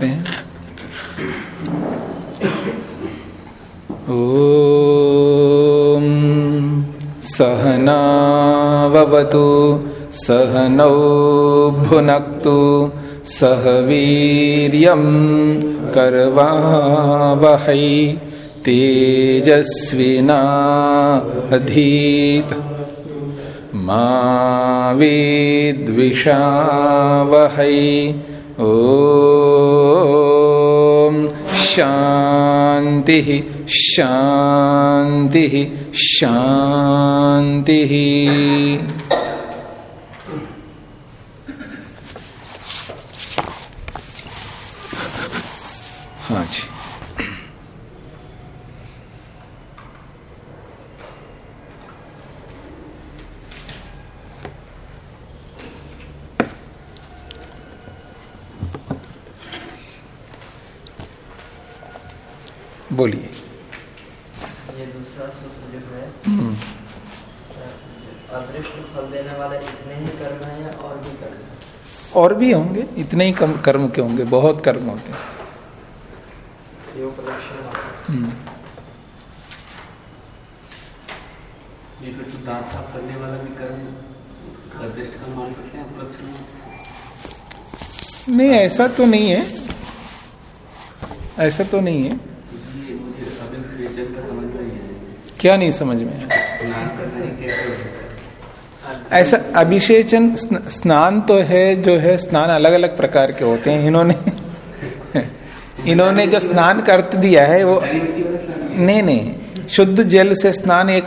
ॐ सहनावतु सहनौ भुनक्तु सह वीर्यं कर्वावहै तेजस्विनाधीत। मा विद्विषावहै ओ शांति शांति शांति हाँ जी। बोलिए। ये दूसरा सूत्र जो है हम्म, अदृष्ट फल देने वाले इतने ही कर्म है और भी कर्म और भी होंगे इतने ही कम कर्म के होंगे बहुत कर्म होते हैं। ये उपलक्षण है। हम्म, ये फिर तो दांत साफ़ करने वाला भी कर्म अदृष्ट का मान सकते हैं उपलक्षण नहीं ऐसा तो नहीं है। ऐसा तो नहीं है हैं? ये मुझे अभी विवेचन का समझ में नहीं आया क्या नहीं समझ में? ऐसा अभिषेचन स्नान तो है जो है स्नान अलग अलग प्रकार के होते हैं इन्होंने। इन्होंने जो स्नान कर दिया है वो नहीं नहीं। शुद्ध जल से स्नान एक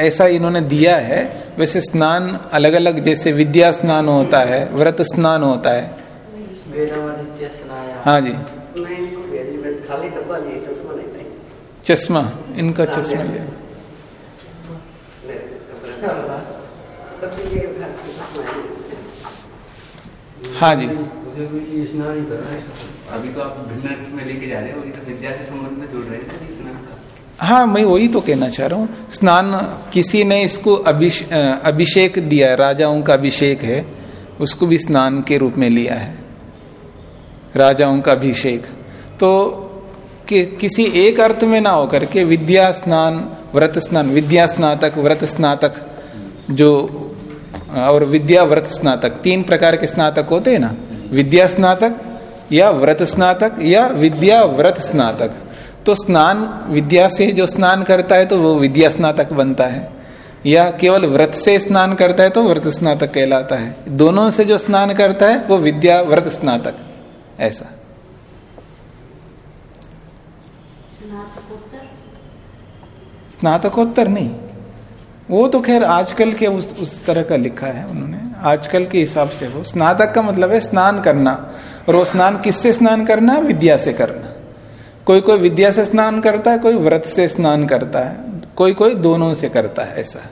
ऐसा इन्होंने दिया है। वैसे स्नान अलग अलग जैसे विद्या स्नान होता है व्रत स्नान होता है। हाँ जी मैं इनको भेजी मैं खाली डब्बा लिए चश्मा नहीं नहीं चश्मा इनका चश्मा लिया। ये है। हाँ जी। मुझे कोई ये स्नान ही कर रहा है। अभी तो आप भिन्न अर्थ में लेके जा रहे हो तो विद्या से संबंध में जोड़ रहे हैं ना स्नान का। हाँ मैं वही तो कहना चाह रहा हूँ। स्नान किसी ने इसको अभिष, अभिषेक दिया है राजाओं का अभिषेक है उसको भी स्नान के रूप में लिया है। राजाओं का अभिषेक। तो कि, किसी एक अर्थ में ना होकर के विद्या स्नान व्रत स्नान विद्या स्नातक व्रत स्नातक जो और विद्या व्रत स्नातक तीन प्रकार के स्नातक होते हैं ना? विद्या स्नातक या व्रत स्नातक या विद्या व्रत स्नातक। तो स्नान विद्या से जो स्नान करता है तो वो विद्या स्नातक बनता है। या केवल व्रत से स्नान करता है तो व्रत स्नातक कहलाता है। दोनों से जो स्नान करता है वो विद्या व्रत स्नातक ऐसा। स्नातकोत्तर नहीं। वो तो खैर आजकल के उस उस तरह का लिखा है उन्होंने। आजकल के हिसाब से वो। स्नातक का मतलब है स्नान करना। और वो स्नान किससे स्नान करना? विद्या से करना। कोई कोई विद्या से स्नान करता है, कोई व्रत से स्नान करता है। कोई कोई दोनों से करता है ऐसा।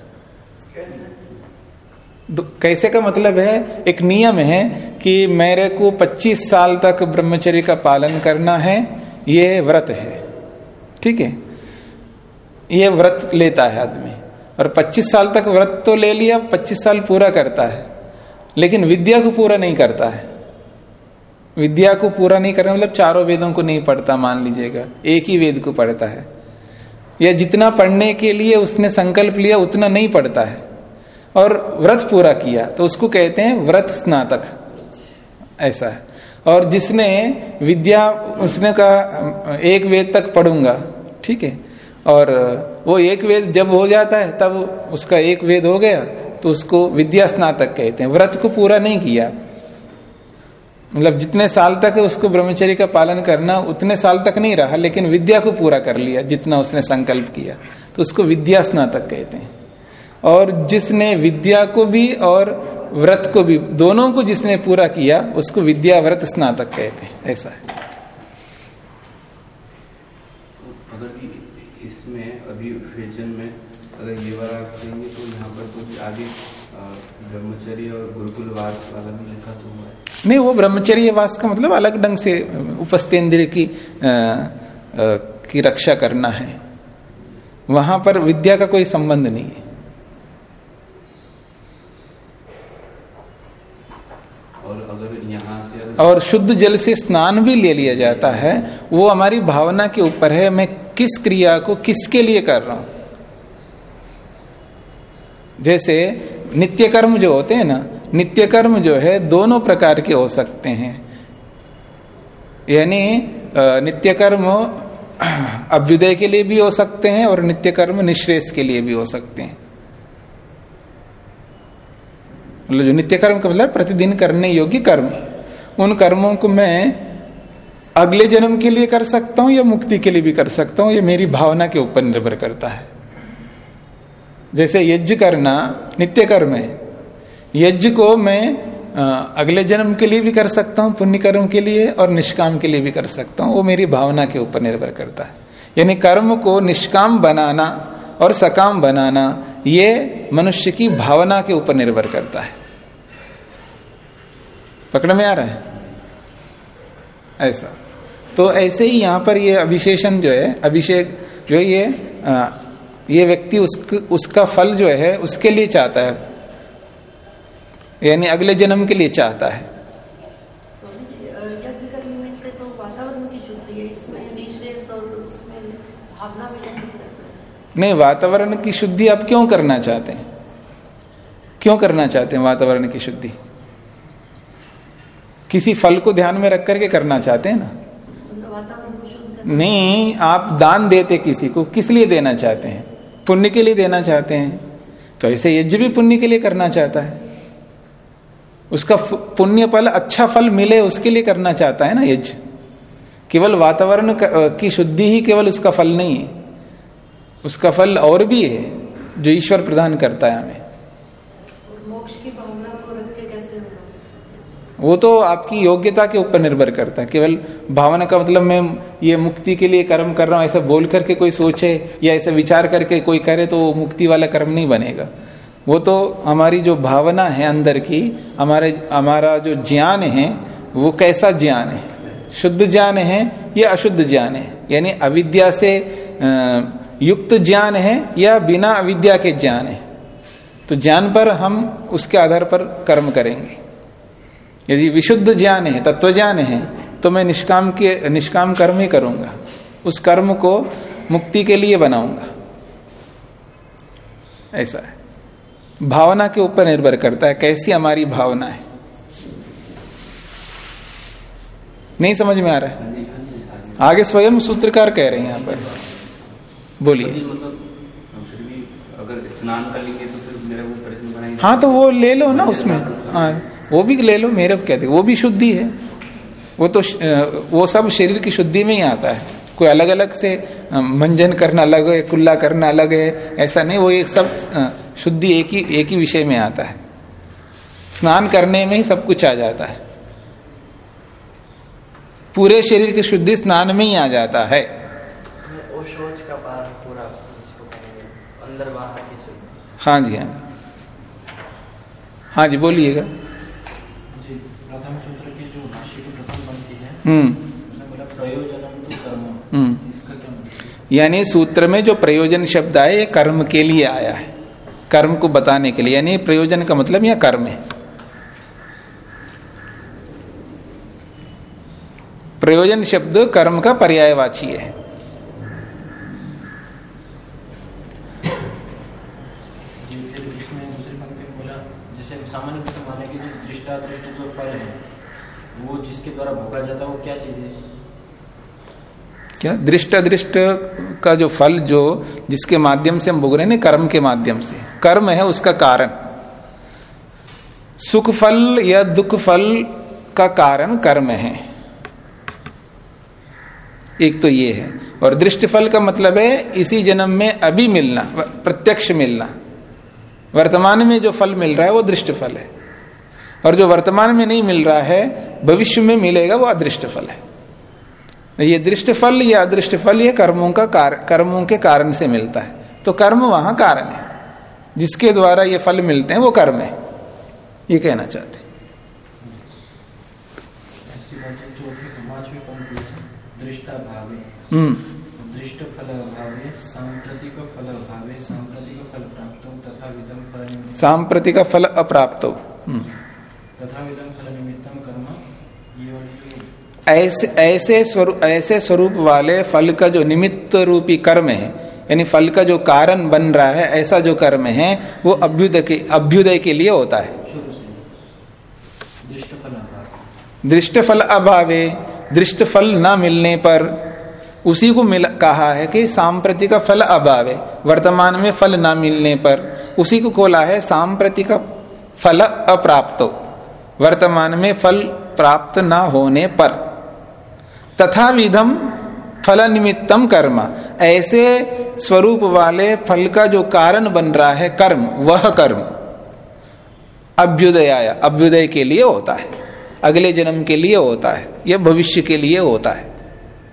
कैसे का मतलब है? एक नियम है कि मेरे को 25 साल तक ब्रह्मचर्य का पालन करना है, ये व्रत है। ठीक है? ये व्रत लेता है आदमी। और 25 साल तक व्रत तो ले लिया 25 साल पूरा करता है। लेकिन विद्या को पूरा नहीं करता है। विद्या को पूरा नहीं करना मतलब चारों वेदों को नहीं पढ़ता, मान लीजिएगा। एक ही वेद को पढ़ता है। या जितना पढ़ने के लिए उसने संकल्प लिया, उतना नहीं पढ़ता है। और व्रत पूरा किया तो उसको कहते हैं व्रत स्नातक। ऐसा है। और जिसने विद्या, उसने कहा, एक वेद तक पढ़ूँगा, ठीक है। और वो एक वेद जब हो जाता है, तब उसका एक वेद हो गया तो उसको विद्या स्नातक कहते हैं। व्रत को पूरा नहीं किया। मतलब जितने साल तक उसको ब्रह्मचर्य का पालन करना, उतने साल तक नहीं रहा, लेकिन विद्या को पूरा कर लिया, जितना उसने संकल्प किया। तो उसको विद्या स्नातक कहते हैं। और जिसने विद्या को भी और व्रत को भी, दोनों को जिसने पूरा किया, उसको विद्या व्रत स्नातक कहते हैं। ऐसा है अगर कि इसमें अभी विवेचन में अगर ये वाला देंगे तो यहाँ पर कुछ आगे अ, ब्रह्मचर्य और गुरुकुल वाला भी लिखा तो हुआ है। नहीं वो ब्रह्मचर्य वास का मतलब अलग ढंग से उपस्थेंद्र की आ, आ, की रक्षा करना है। वहाँ पर विद्या का कोई संबंध नहीं है। और अगर यहाँ से और शुद्ध जल से स्नान भी ले लिया जाता है वो हमारी भावना के ऊपर है मैं किस क्रिया को किसके लिए कर रहा हूँ? जैसे नित्य कर्म जो होते हैं ना नित्य कर्म जो है, दोनों प्रकार के हो सकते हैं। यानी नित्य कर्म अभ्युदय के लिए भी हो सकते हैं और नित्य कर्म निश्रेष के लिए भी हो सकते हैं। मतलब जो नित्य कर्म का मतलब प्रतिदिन करने योग्य कर्म। उन कर्मों को मैं अगले जन्म के लिए कर सकता हूँ या मुक्ति के लिए भी कर सकता हूँ, ये मेरी भावना के ऊपर निर्भर करता है। जैसे यज्ञ करना नित्य कर्म है। यज्ञ को मैं अगले जन्म के लिए भी कर सकता हूँ पुण्य कर्म के लिए और निष्काम के लिए भी कर सकता हूँ, वो मेरी भावना के ऊपर निर्भर करता है। यानी कर्म को निष्काम बनाना और सकाम बनाना, ये मनुष्य की भावना के ऊपर निर्भर करता है। पकड़ में आ रहा है? ऐसा। तो ऐसे ही यहाँ पर ये अभिशेषण जो है, अभिषेक जो ये ये व्यक्ति उसक, उसका फल जो है उसके लिए चाहता है। यानी अगले जन्म के लिए चाहता है। नहीं वातावरण की शुद्धि आप क्यों करना चाहते हैं? क्यों करना चाहते हैं वातावरण की शुद्धि? किसी फल को ध्यान में रख करके करना चाहते हैं ना? नहीं आप दान देते किसी को किस लिए देना चाहते हैं? पुण्य के लिए देना चाहते हैं तो ऐसे यज्ञ भी पुण्य के लिए करना चाहता है। उसका पुण्य फल अच्छा फल मिले उसके लिए करना चाहता है ना यज्ञ? केवल वातावरण की शुद्धि ही केवल उसका फल नहीं है। उसका फल और भी है, जो ईश्वर प्रदान करता है हमें और मोक्ष की भावना को रख के कैसे होगा वो तो आपकी योग्यता के ऊपर निर्भर करता है। केवल भावना का मतलब मैं ये मुक्ति के लिए कर्म कर रहा हूँ, ऐसा बोल करके कोई सोचे या ऐसा विचार करके कोई करे तो वो मुक्ति वाला कर्म नहीं बनेगा। वो तो हमारी जो भावना है अंदर की, हमारे, हमारा जो ज्ञान है, वो कैसा ज्ञान है? शुद्ध ज्ञान है या अशुद्ध ज्ञान है? यानी अविद्या से युक्त ज्ञान है या बिना अविद्या के ज्ञान है? तो ज्ञान पर हम उसके आधार पर कर्म करेंगे। यदि विशुद्ध ज्ञान है तत्व ज्ञान है तो मैं निष्काम के, निष्काम कर्म ही करूँगा। उस कर्म को मुक्ति के लिए बनाऊँगा। ऐसा है। भावना के ऊपर निर्भर करता है, कैसी हमारी भावना है। नहीं समझ में आ रहा है? आगे स्वयं सूत्रकार कह रहे हैं यहाँ पर। बोलिए। मतलब अगर स्नान कर लेंगे तो फिर वो हाँ तो वो ले लो ना उसमें। हाँ। वो भी ले लो मेरे को कहते वो भी शुद्धि है। वो तो वो सब शरीर की शुद्धि में ही आता है। कोई अलग अलग से मंजन करना अलग है कुल्ला करना अलग है ऐसा नहीं वो एक सब शुद्धि एक ही एक ही विषय में आता है। स्नान करने में ही सब कुछ आ जाता है। पूरे शरीर की शुद्धि स्नान में ही आ जाता है। वो सोच का पूरा अंदर बाहर की शुद्धि। हाँ जी हाँ हाँ जी बोलिएगा जी प्रथम सूत्र की जो भाष्य की प्रथम पंक्ति है हम्म उसमें बोला प्रयोजनम तो कर्म हम्म इसका क्या मतलब यानी सूत्र में जो प्रयोजन शब्द आए, ये कर्म के लिए आया है। कर्म को बताने के लिए, यानी प्रयोजन का मतलब यह कर्म है। प्रयोजन शब्द कर्म का पर्यायवाची है जी फिर इसमें दूसरी पंक्ति में बोला जैसे सामान्य रूप से माने कि जो दृष्टादृष्ट जो फल है वो जिसके द्वारा भोगा जाता है वो क्या चीज़ है क्या? दृष्ट अदृष्ट का जो फल, जो जिसके माध्यम से हम भोग रहे हैं कर्म के माध्यम से। कर्म है उसका कारण। सुख फल या दुख फल का कारण कर्म है। एक तो ये है। और दृष्ट फल का मतलब है इसी जन्म में अभी मिलना, प्रत्यक्ष मिलना। वर्तमान में जो फल मिल रहा है वो दृष्ट फल है। और जो वर्तमान में नहीं मिल रहा है, भविष्य में मिलेगा वो अदृष्ट फल है। ये दृष्ट फल या अदृष्ट फल ये कर्मों का कार, कर्मों के कारण से मिलता है। तो कर्म वहाँ कारण है। जिसके द्वारा ये फल मिलते हैं वो कर्म है। ये कहना चाहते हैं। इसके बाद जो चौथी ऐसे ऐसे स्वरूप ऐसे स्वरूप वाले फल का जो निमित्त रूपी कर्म है, यानी फल का जो कारण बन रहा है, ऐसा जो कर्म है, वो अभ्युदय के अभ्युदय के लिए होता है। दृष्ट फल अभाव दृष्ट फल न मिलने पर, उसी को मिल, कहा है कि सांप्रतिक फल अभावे, वर्तमान में फल न मिलने पर, उसी को खोला है सांप्रतिक फल अप्राप्त, वर्तमान में फल प्राप्त न होने पर। तथा विधम फल निमित्तम कर्म। ऐसे स्वरूप वाले फल का जो कारण बन रहा है कर्म, वह कर्म। अभ्युदय अभ्युदय के लिए होता है। अगले जन्म के लिए होता है यह भविष्य के लिए होता है।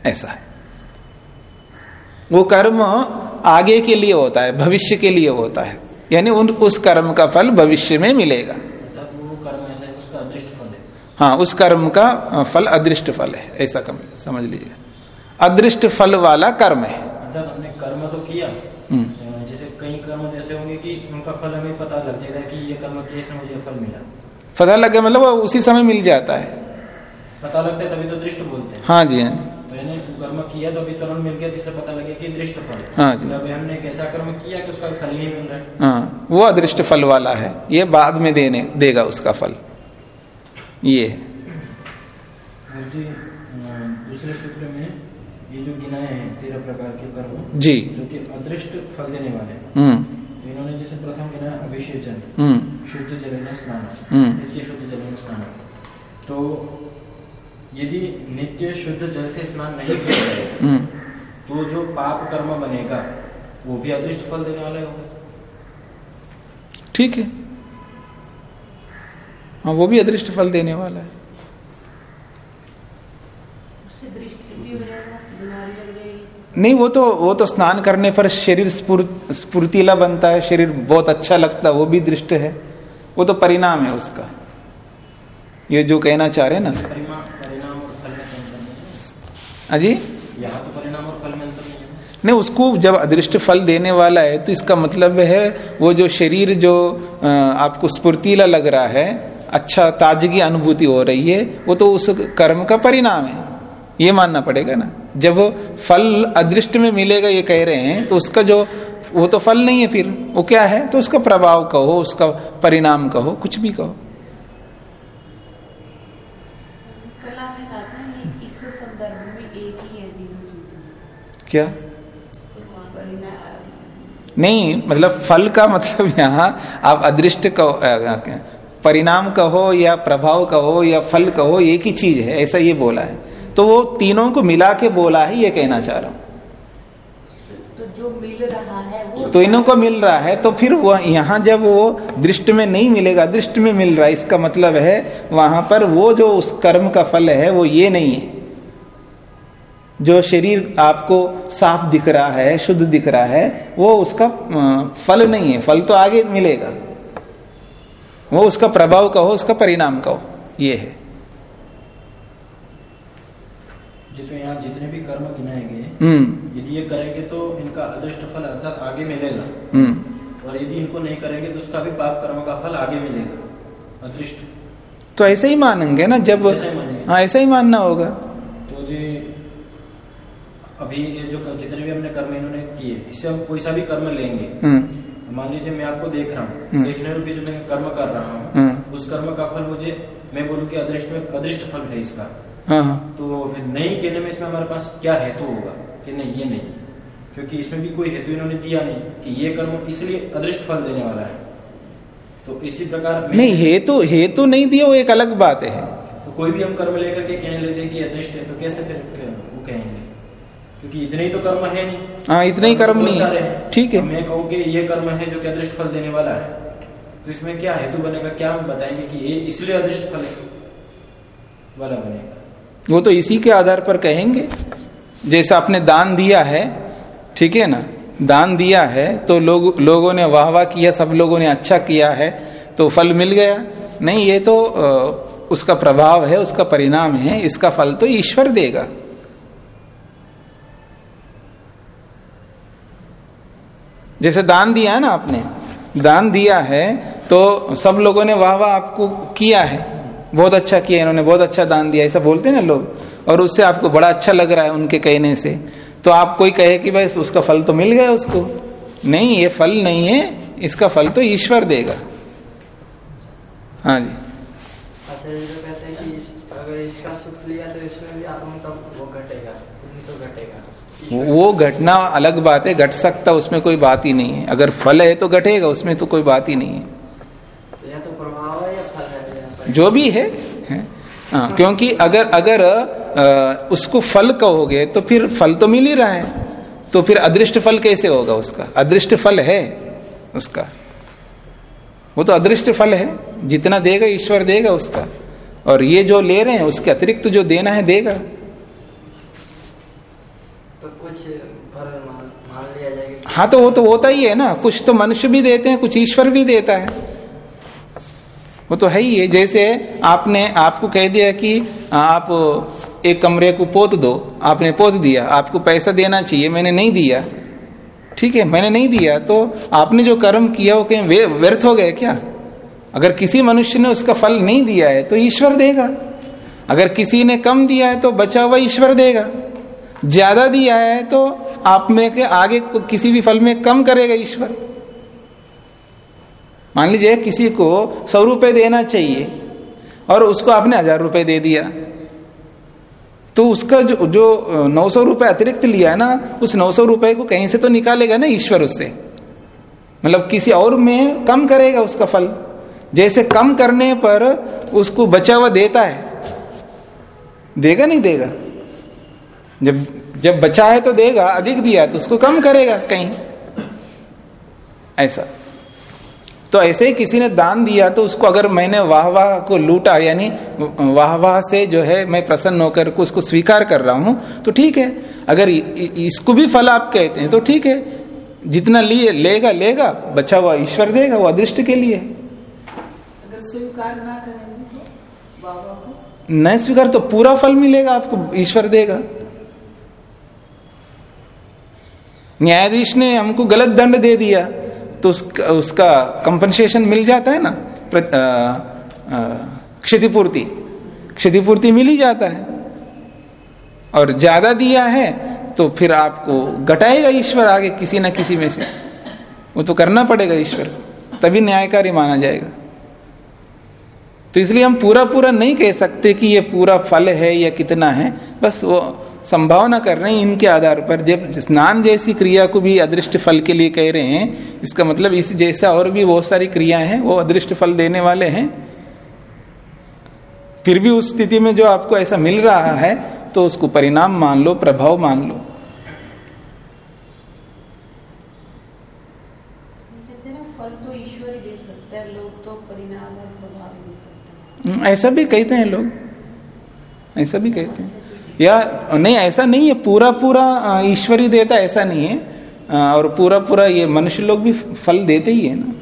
ऐसा है। वो कर्म आगे के लिए होता है, भविष्य के लिए होता है। यानी उन, उस कर्म का फल भविष्य में मिलेगा अर्थात वो कर्म ऐसा है उसका अदृष्ट फल है उस कर्म का फल अदृष्ट फल है ऐसा कम समझ लीजिए। अदृष्ट फल वाला कर्म है। हमने कर्म तो किया हम्म। जैसे कई कर्म ऐसे होंगे कि उनका फल हमें पता लग जाएगा कि ये कर्म किए से मुझे फल मिला। पता लगे मतलब वो उसी समय मिल जाता है। पता लगता है तभी तो दृष्ट बोलते हैं। हाँ जी हाँ तो यानी कर्म किया तो अभी तुरंत मिल गया तो इसलिए पता लगे कि दृष्ट फल हाँ। जी। तो अभी हमने एक ऐसा कर्म किया कि उसका फल ही नहीं मिल रहा है? हाँ वो अदृष्ट फल वाला है ये बाद में देने देगा उसका फल। ये। है जी अ, दूसरे सूत्र में ये जो गिनाए हैं तेरह प्रकार के कर्म जी। जो कि अदृष्ट फल देने वाले हैं। हम्म। तो इन्होंने जैसे प्रथम गिनाया अभिषेचन हम्म। शुद्ध जल में स्नान। हम्म। नित्य शुद्ध जल में स्नान। तो यदि नित्य शुद्ध जल से स्नान नहीं किया जाए हम्म। तो जो पाप कर्म बनेगा वो भी अदृष्ट फल देने वाले होंगे। ठीक है। हाँ वो भी अदृष्ट फल देने वाला है। हो नहीं वो तो वो तो स्नान करने पर शरीर स्फूर्त स्फूर्तिला बनता है शरीर बहुत अच्छा लगता है वो भी दृष्ट है। वो तो परिणाम है उसका। ये जो कहना चाह रहे हैं ना। परिणाम परिणाम और फल में अंतर नहीं अजी तो परिणाम और फल में नहीं उसको जब अदृष्ट फल देने वाला है तो इसका मतलब है वो जो शरीर जो आपको स्फूर्तिला लग रहा है अच्छा ताजगी अनुभूति हो रही है वो तो उस कर्म का परिणाम है। ये मानना पड़ेगा ना। जब फल अदृष्ट में मिलेगा ये कह रहे हैं तो उसका जो वो तो फल नहीं है फिर। वो क्या है? तो उसका प्रभाव कहो उसका परिणाम कहो कुछ भी कहो। क्या? नहीं मतलब फल का मतलब यहाँ आप अदृष्ट कहो क्या, परिणाम कहो या प्रभाव कहो या फल कहो एक ही चीज़ है ऐसा ये बोला है। तो वो तीनों को मिला के बोला है ये कहना चाह रहा हूँ। तो जो मिल रहा है वो तो इन्हों को मिल रहा है तो फिर वह यहाँ जब वो दृष्ट में नहीं मिलेगा दृष्ट में मिल रहा है इसका मतलब है वहाँ पर वो जो उस कर्म का फल है वो ये नहीं है। जो शरीर आपको साफ़ दिख रहा है शुद्ध दिख रहा है वो उसका फल नहीं है फल तो आगे मिलेगा। वो उसका प्रभाव कहो उसका परिणाम कहो ये है। जी तो यहाँ जितने भी कर्म गिनाए गए हम्म। यदि ये करेंगे तो इनका अदृष्ट फल अर्थात आगे मिलेगा। हम्म। और यदि इनको नहीं करेंगे तो उसका भी पाप कर्म का फल आगे मिलेगा। अदृष्ट। तो ऐसे ही मानेंगे ना जब ही। हाँ ऐसा ही मानना होगा। तो जी अभी ये जो जितने भी हमने कर्म इन्होंने किए इससे हम कोई सा भी कर्म लेंगे। हम्म। मान लीजिए मैं आपको देख रहा हूँ हम्म। देखने में भी जो मैं कर्म कर रहा हूँ हम्म। उस कर्म का फल मुझे मैं बोलूँ कि अदृष्ट में अदृष्ट फल है इसका। हाँ हाँ। तो फिर नहीं कहने में इसमें हमारे पास क्या हेतु होगा? कि नहीं ये नहीं। क्योंकि इसमें भी कोई हेतु इन्होंने दिया नहीं कि ये कर्म इसलिए अदृष्ट फल देने वाला है। तो इसी प्रकार नहीं हेतु हेतु नहीं दिया वो एक अलग बात है तो कोई भी हम कर्म लेकर के कहने लगे कि अदृष्ट है तो कैसे फिर क्योंकि इतने ही तो कर्म है नहीं। हाँ इतने ही कर्म नहीं। है। ठीक है। मैं कहूँ कि ये कर्म है जो कि अदृष्ट फल देने वाला है। तो इसमें क्या हेतु बनेगा? क्या हम बताएँगे कि ये इसलिए अदृष्ट फल वाला बनेगा। वो तो इसी के आधार पर कहेंगे। जैसा आपने दान दिया है ठीक है ना? दान दिया है तो लोग लोगों ने वाह वाह किया सब लोगों ने अच्छा किया है तो फल मिल गया। नहीं ये तो उसका प्रभाव है उसका परिणाम है इसका फल तो ईश्वर देगा। जैसे दान दिया है ना आपने, दान दिया है तो सब लोगों ने वाह वाह आपको किया है। बहुत अच्छा किया इन्होंने, बहुत अच्छा दान दिया ऐसा बोलते हैं ना लोग। और उससे आपको बड़ा अच्छा लग रहा है उनके कहने से। तो आप कोई कहे कि भाई उसका फल तो मिल गया उसको। नहीं, ये फल नहीं है, इसका फल तो ईश्वर देगा। हाँ जी आचार्य जो कहते हैं कि इस- अगर इसका सुख लिया तो इसमें भी आत्मा का वो घटेगा पुण्य तो घटेगा वो घटना अलग बात है घट सकता उसमें कोई बात ही नहीं है। अगर फल है तो घटेगा उसमें तो कोई बात ही नहीं है। तो या तो प्रभाव है या फल है जो भी है, है? हाँ, क्योंकि अगर अगर आ, उसको फल कहोगे तो फिर फल तो मिल ही रहा है। तो फिर अदृष्ट फल कैसे होगा उसका? अदृष्ट फल है उसका। वो तो अदृष्ट फल है जितना देगा ईश्वर देगा उसका। और ये जो ले रहे हैं उसके अतिरिक्त जो देना है देगा। तो हाँ तो वो तो होता ही है ना। कुछ तो मनुष्य भी देते हैं, कुछ ईश्वर भी देता है। वो तो है ही है। जैसे आपने, आपको कह दिया कि आप एक कमरे को पोत दो। आपने पोत दिया। आपको पैसा देना चाहिए। मैंने नहीं दिया। ठीक है, मैंने नहीं दिया। तो आपने जो कर्म किया, वो कहीं व्यर्थ हो गए क्या? अगर किसी मनुष्य ने उसका फल नहीं दिया है तो ईश्वर देगा। अगर किसी ने कम दिया है तो बचा हुआ ईश्वर देगा। ज़्यादा दिया है तो आप में के आगे किसी भी फल में कम करेगा ईश्वर। मान लीजिए किसी को सौ रुपए देना चाहिए और उसको आपने हज़ार रुपए दे दिया। तो उसका जो जो नौ सौ रुपए अतिरिक्त लिया है ना, उस नौ सौ रुपए को कहीं से तो निकालेगा ना ईश्वर उससे। मतलब किसी और में कम करेगा उसका फल। जैसे कम करने पर उसको बचा हुआ देता है। देगा नहीं देगा? जब जब बचा है तो देगा अधिक दिया तो उसको कम करेगा कहीं। ऐसा। तो ऐसे ही किसी ने दान दिया तो उसको अगर मैंने वाह वाह को लूटा यानी वाह वाह से जो है मैं प्रसन्न होकर को उसको स्वीकार कर रहा हूँ तो ठीक है। अगर इसको भी फल आप कहते हैं तो ठीक है। जितना लिए लेगा लेगा बचा हुआ ईश्वर देगा वो अदृष्ट के लिए। अगर स्वीकार ना करें जी तो न स्वीकार तो पूरा फल मिलेगा आपको ईश्वर देगा। न्यायाधीश ने हमको गलत दंड दे दिया तो उसका, उसका कंपनसेशन मिल जाता है ना प्र- क्षतिपूर्ति। क्षतिपूर्ति मिल ही जाता है। और ज़्यादा दिया है तो फिर आपको घटाएगा ईश्वर आगे किसी ना किसी में से। वो तो करना पड़ेगा ईश्वर तभी न्यायकारी माना जाएगा। तो इसलिए हम पूरा पूरा नहीं कह सकते कि ये पूरा फल है या कितना है बस वो संभावना कर रहे हैं इनके आधार पर। जब स्नान जैसी क्रिया को भी अदृष्ट फल के लिए कह रहे हैं इसका मतलब इस जैसा और भी बहुत सारी क्रियाएँ हैं वो अदृष्ट फल देने वाले हैं। फिर भी उस स्थिति में जो आपको ऐसा मिल रहा है तो उसको परिणाम मान लो प्रभाव मान लो। तो तो ऐसा भी कहते हैं लोग। ऐसा भी कहते हैं। या नहीं, ऐसा नहीं है, पूरा पूरा ईश्वरी देता ऐसा नहीं है और पूरा पूरा ये मनुष्य लोग भी फल देते ही है ना।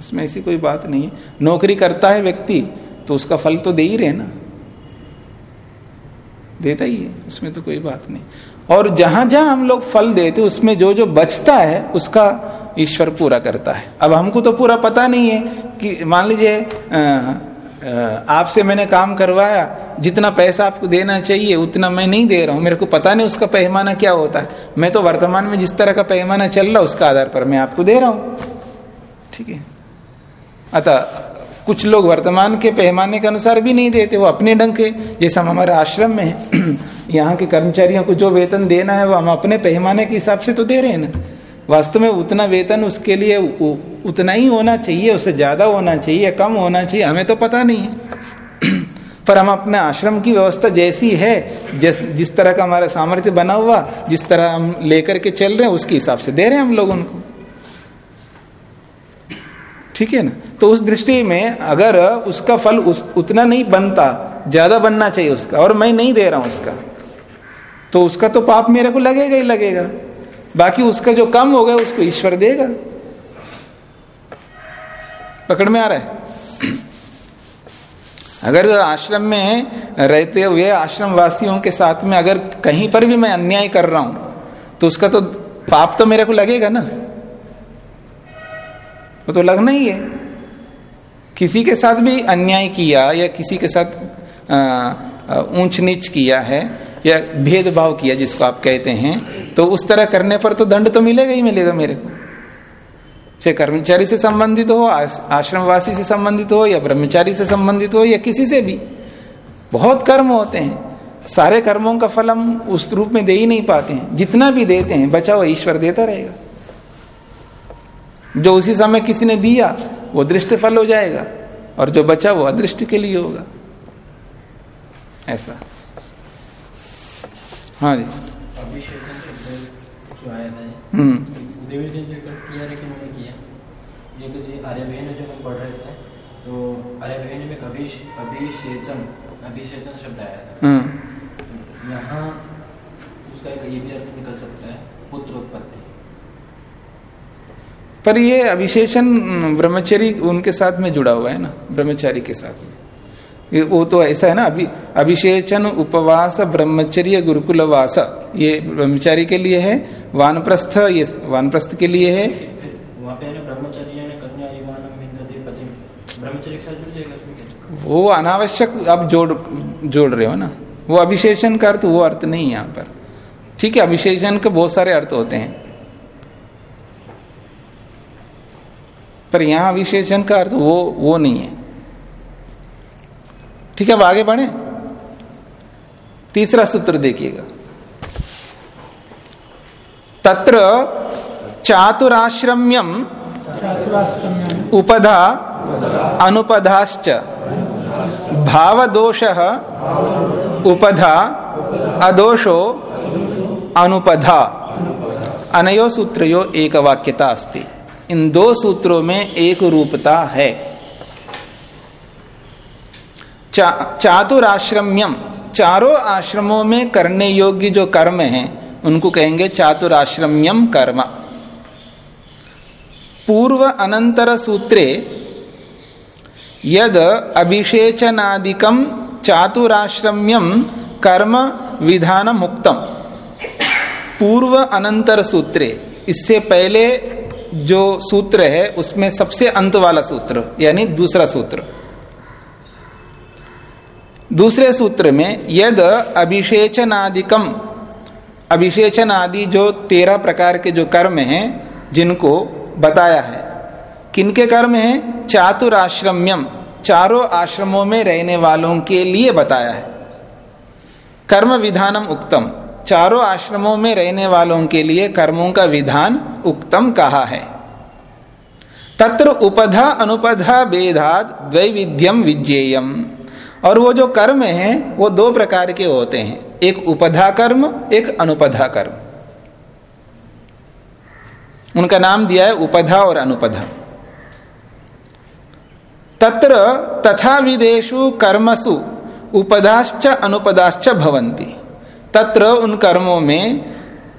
इसमें ऐसी कोई बात नहीं है। नौकरी करता है व्यक्ति तो उसका फल तो दे ही रहे ना। देता ही है, उसमें तो कोई बात नहीं। और जहाँ जहाँ हम लोग फल देते उसमें जो जो बचता है, उसका ईश्वर पूरा करता है। अब हमको तो पूरा पता नहीं है कि, मान लीजिए आपसे मैंने काम करवाया, जितना पैसा आपको देना चाहिए, उतना मैं नहीं दे रहा हूँ। मेरे को पता नहीं उसका पैमाना क्या होता है। मैं तो वर्तमान में जिस तरह का पैमाना चल रहा उसका आधार पर मैं आपको दे रहा हूँ। ठीक है? अतः, कुछ लोग वर्तमान के पैमाने के अनुसार भी नहीं देते, वो अपने ढंग के, जैसे हम हमारे आश्रम में है। यहाँ के कर्मचारियों को जो वेतन देना है, वो हम अपने पैमाने के हिसाब से तो दे रहे हैं ना। वास्तव में उतना वेतन उसके लिए उतना ही होना चाहिए उससे ज़्यादा होना चाहिए कम होना चाहिए हमें तो पता नहीं है। पर हम अपने आश्रम की व्यवस्था जैसी है जिस जिस तरह का हमारा सामर्थ्य बना हुआ जिस तरह हम लेकर के चल रहे हैं उसके हिसाब से दे रहे हैं हम लोग उनको। ठीक है ना? तो उस दृष्टि में अगर उसका फल उस, उतना नहीं बनता ज़्यादा बनना चाहिए उसका और मैं नहीं दे रहा हूँ उसका तो उसका तो पाप मेरे को लगेगा ही लगेगा। बाकी उसका जो कम हो गया उसको ईश्वर देगा। पकड़ में आ रहा है। अगर आश्रम में रहते हुए आश्रम वासियों के साथ में अगर कहीं पर भी मैं अन्याय कर रहा हूँ तो उसका तो पाप तो मेरे को लगेगा ना? वो तो लगना ही है। किसी के साथ भी अन्याय किया या किसी के साथ ऊंच नीच किया है या भेदभाव किया जिसको आप कहते हैं तो उस तरह करने पर तो दंड तो मिलेगा ही मिलेगा मेरे को। चाहे कर्मचारी से संबंधित हो आश्रमवासी से संबंधित हो, या ब्रह्मचारी से संबंधित हो, या किसी से भी। बहुत कर्म होते हैं। सारे कर्मों का फल हम उस रूप में दे ही नहीं पाते हैं। जितना भी देते हैं बचा हुआ ईश्वर देता रहेगा। जो उसी समय किसी ने दिया, वो दृष्ट फल हो जाएगा। और जो बचा, वो अदृष्ट के लिए होगा। ऐसा हाँ जी अभिषेकन शब्द जो आया था हम्म देवी जी ने किया है कि ये तो जी। आर्य जो हम पढ़ रहे थे तो आर्य में कभी अभिषेचन अभिषेचन शब्द आया था हम्म। यहाँ उसका ये भी अर्थ निकल सकता है पुत्र उत्पत्ति। पर ये अभिशेषण ब्रह्मचरी उनके साथ में जुड़ा हुआ है ना ब्रह्मचारी के साथ वो तो ऐसा है ना अभी अभिषेचन उपवास ब्रह्मचर्य गुरुकुल वास ये ब्रह्मचारी के लिए है वानप्रस्थ ये वानप्रस्थ के लिए है। वो अनावश्यक आप जोड़ जोड़ रहे हो ना। वो अभिशेषण का अर्थ वो अर्थ नहीं है यहाँ पर। ठीक है अभिशेषण के बहुत सारे अर्थ होते हैं। पर यहाँ अभिशेषण का अर्थ वो वो नहीं है। ठीक है, अब आगे बढ़े। तीसरा सूत्र देखिएगा। तत्र चातुराश्रम्यम उपधा अनुपधाश्च। भावदोष उपधा अदोषो अनुपधा। अनयो सूत्रयो एक वाक्यता अस्ति। इन दो सूत्रों में एक रूपता है। चा, चातुराश्रम्यम चारों आश्रमों में करने योग्य जो कर्म हैं उनको कहेंगे चातुराश्रम्यम कर्म। पूर्व अनंतर सूत्रे यद अभिषेचनादिकम चातुराश्रम्यम कर्म विधान मुक्तम पूर्व अनंतर सूत्रे इससे पहले जो सूत्र है उसमें सबसे अंत वाला सूत्र यानी दूसरा सूत्र। दूसरे सूत्र में, यद अभिषेचनादिकम अभिषेचन आदि जो तेरह प्रकार के जो कर्म हैं, जिनको बताया है। किनके कर्म हैं? चातुराश्रम्यम, चारों आश्रमों में रहने वालों के लिए बताया है। कर्म विधानम उक्तम, चारों आश्रमों में रहने वालों के लिए कर्मों का विधान उक्तम कहा है। तत्र उपधा अनुपधा भेदाद द्वैविध्यम विज्ञेयम। और वो जो कर्म है, वो दो प्रकार के होते हैं। एक उपधा कर्म, एक अनुपधा कर्म। उनका नाम दिया है उपधा और अनुपधा। तत्र तथा विदेशु कर्मसु उपदाश्च अनुपदाश्च भवंती तत्र उन कर्मों में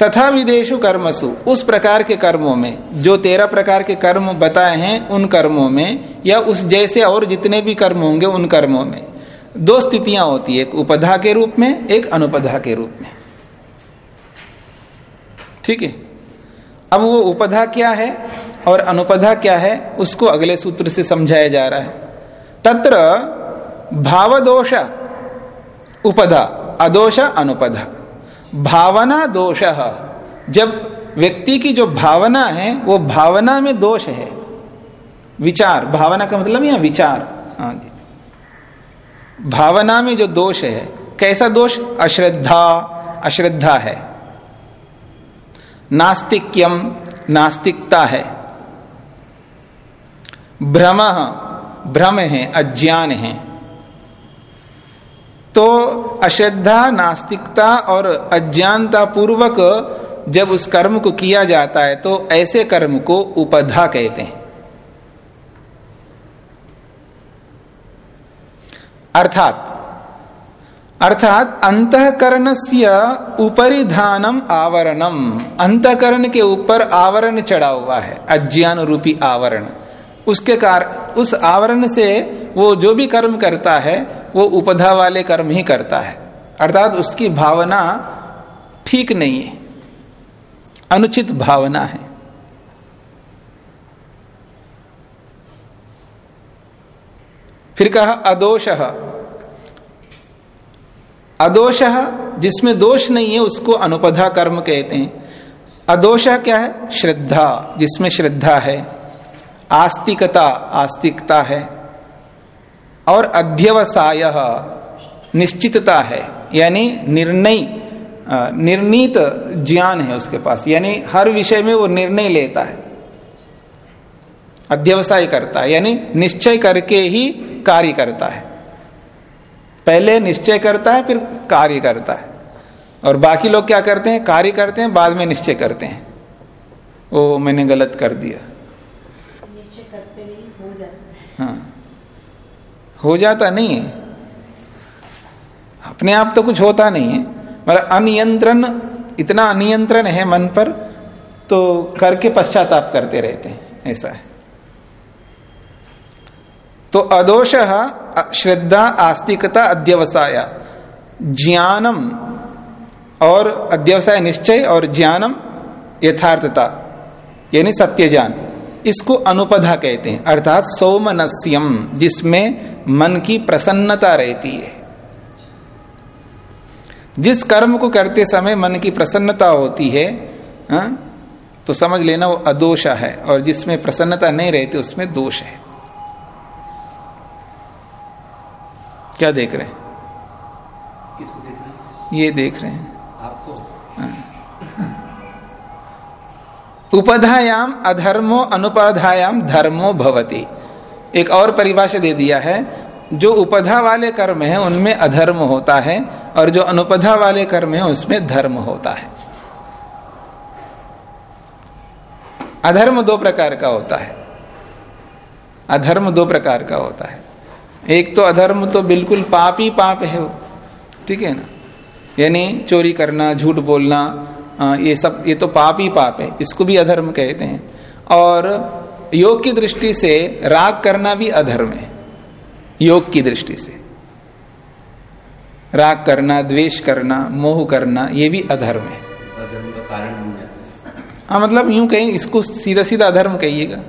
तथा विदेशु कर्मसु, उस प्रकार के कर्मों में, जो तेरह प्रकार के कर्म बताए हैं, उन कर्मों में, या उस जैसे और जितने भी कर्म होंगे, उन कर्मों में। दो स्थितियाँ होती है, एक उपधा के रूप में, एक अनुपधा के रूप में। ठीक है? अब वो उपधा क्या है और अनुपधा क्या है, उसको अगले सूत्र से समझाया जा रहा है। तत्र भावदोष उपधा, अदोष अनुपधा। भावना दोष, जब व्यक्ति की जो भावना है, वो भावना में दोष है। विचार, भावना का मतलब यहाँ विचार। हाँ जी। भावना में जो दोष है, कैसा दोष? अश्रद्धा। अश्रद्धा है। नास्तिक्यम, नास्तिकता है। भ्रम भ्रम है, अज्ञान है। तो अश्रद्धा, नास्तिकता और अज्ञानता पूर्वक जब उस कर्म को किया जाता है तो ऐसे कर्म को उपधा कहते हैं। अर्थात अर्थात अंतकरण से उपरिधानम आवरणम। अंतकरण के ऊपर आवरण चढ़ा हुआ है अज्ञान रूपी आवरण। उसके कार, उस आवरण से वो जो भी कर्म करता है, वो उपधा वाले कर्म ही करता है। अर्थात उसकी भावना ठीक नहीं है। अनुचित भावना है। फिर कहा, अदोष। अदोष, जिसमें दोष नहीं है, उसको अनुपधा कर्म कहते हैं। अदोष क्या है? श्रद्धा, जिसमें श्रद्धा है। आस्तिकता आस्तिकता है। और अध्यवसाय, निश्चितता है। यानी निर्णय निर्णीत ज्ञान है उसके पास। यानी हर विषय में वो निर्णय लेता है। अध्यवसाय करता है यानी निश्चय करके ही कार्य करता है। पहले निश्चय करता है फिर कार्य करता है। और बाकी लोग क्या करते हैं? कार्य करते हैं बाद में निश्चय करते हैं। वो मैंने गलत कर दिया। निश्चय करते नहीं हो जाता हाँ। हो जाता नहीं है। अपने आप तो कुछ होता नहीं है। मतलब अनियंत्रण इतना अनियंत्रण है मन पर तो करके पश्चाताप करते रहते हैं ऐसा है। तो अदोष श्रद्धा, आस्तिकता, अध्यवसाय। ज्ञानम और अध्यवसाय निश्चय और ज्ञानम यथार्थता, यानी सत्य ज्ञान इसको अनुपधा कहते हैं। अर्थात सौमनस्यम, जिसमें मन की प्रसन्नता रहती है। जिस कर्म को करते समय मन की प्रसन्नता होती है, हा? तो समझ लेना वो अदोष है, और जिसमें प्रसन्नता नहीं रहती, उसमें दोष है। क्या देख रहे हैं? किसको देख रहे हैं? ये देख रहे हैं। आपको? उपधायाम अधर्मो अनुपाध्यायाम धर्मो भवती। एक और परिभाषा दे दिया है जो उपधा वाले कर्म है उनमें अधर्म होता है और जो अनुपधा वाले कर्म है उसमें धर्म होता है। अधर्म दो प्रकार का होता है। अधर्म दो प्रकार का होता है। एक तो अधर्म तो बिल्कुल पाप ही पाप है वो। ठीक है ना? यानी चोरी करना झूठ बोलना आ, ये सब ये तो पाप ही पाप है। इसको भी अधर्म कहते हैं। और योग की दृष्टि से राग करना भी अधर्म है। योग की दृष्टि से। राग करना द्वेष करना मोह करना ये भी अधर्म है। अधर्म का कारण बन जाता है। हाँ मतलब यूँ कहें इसको सीधा सीधा अधर्म कहिएगा।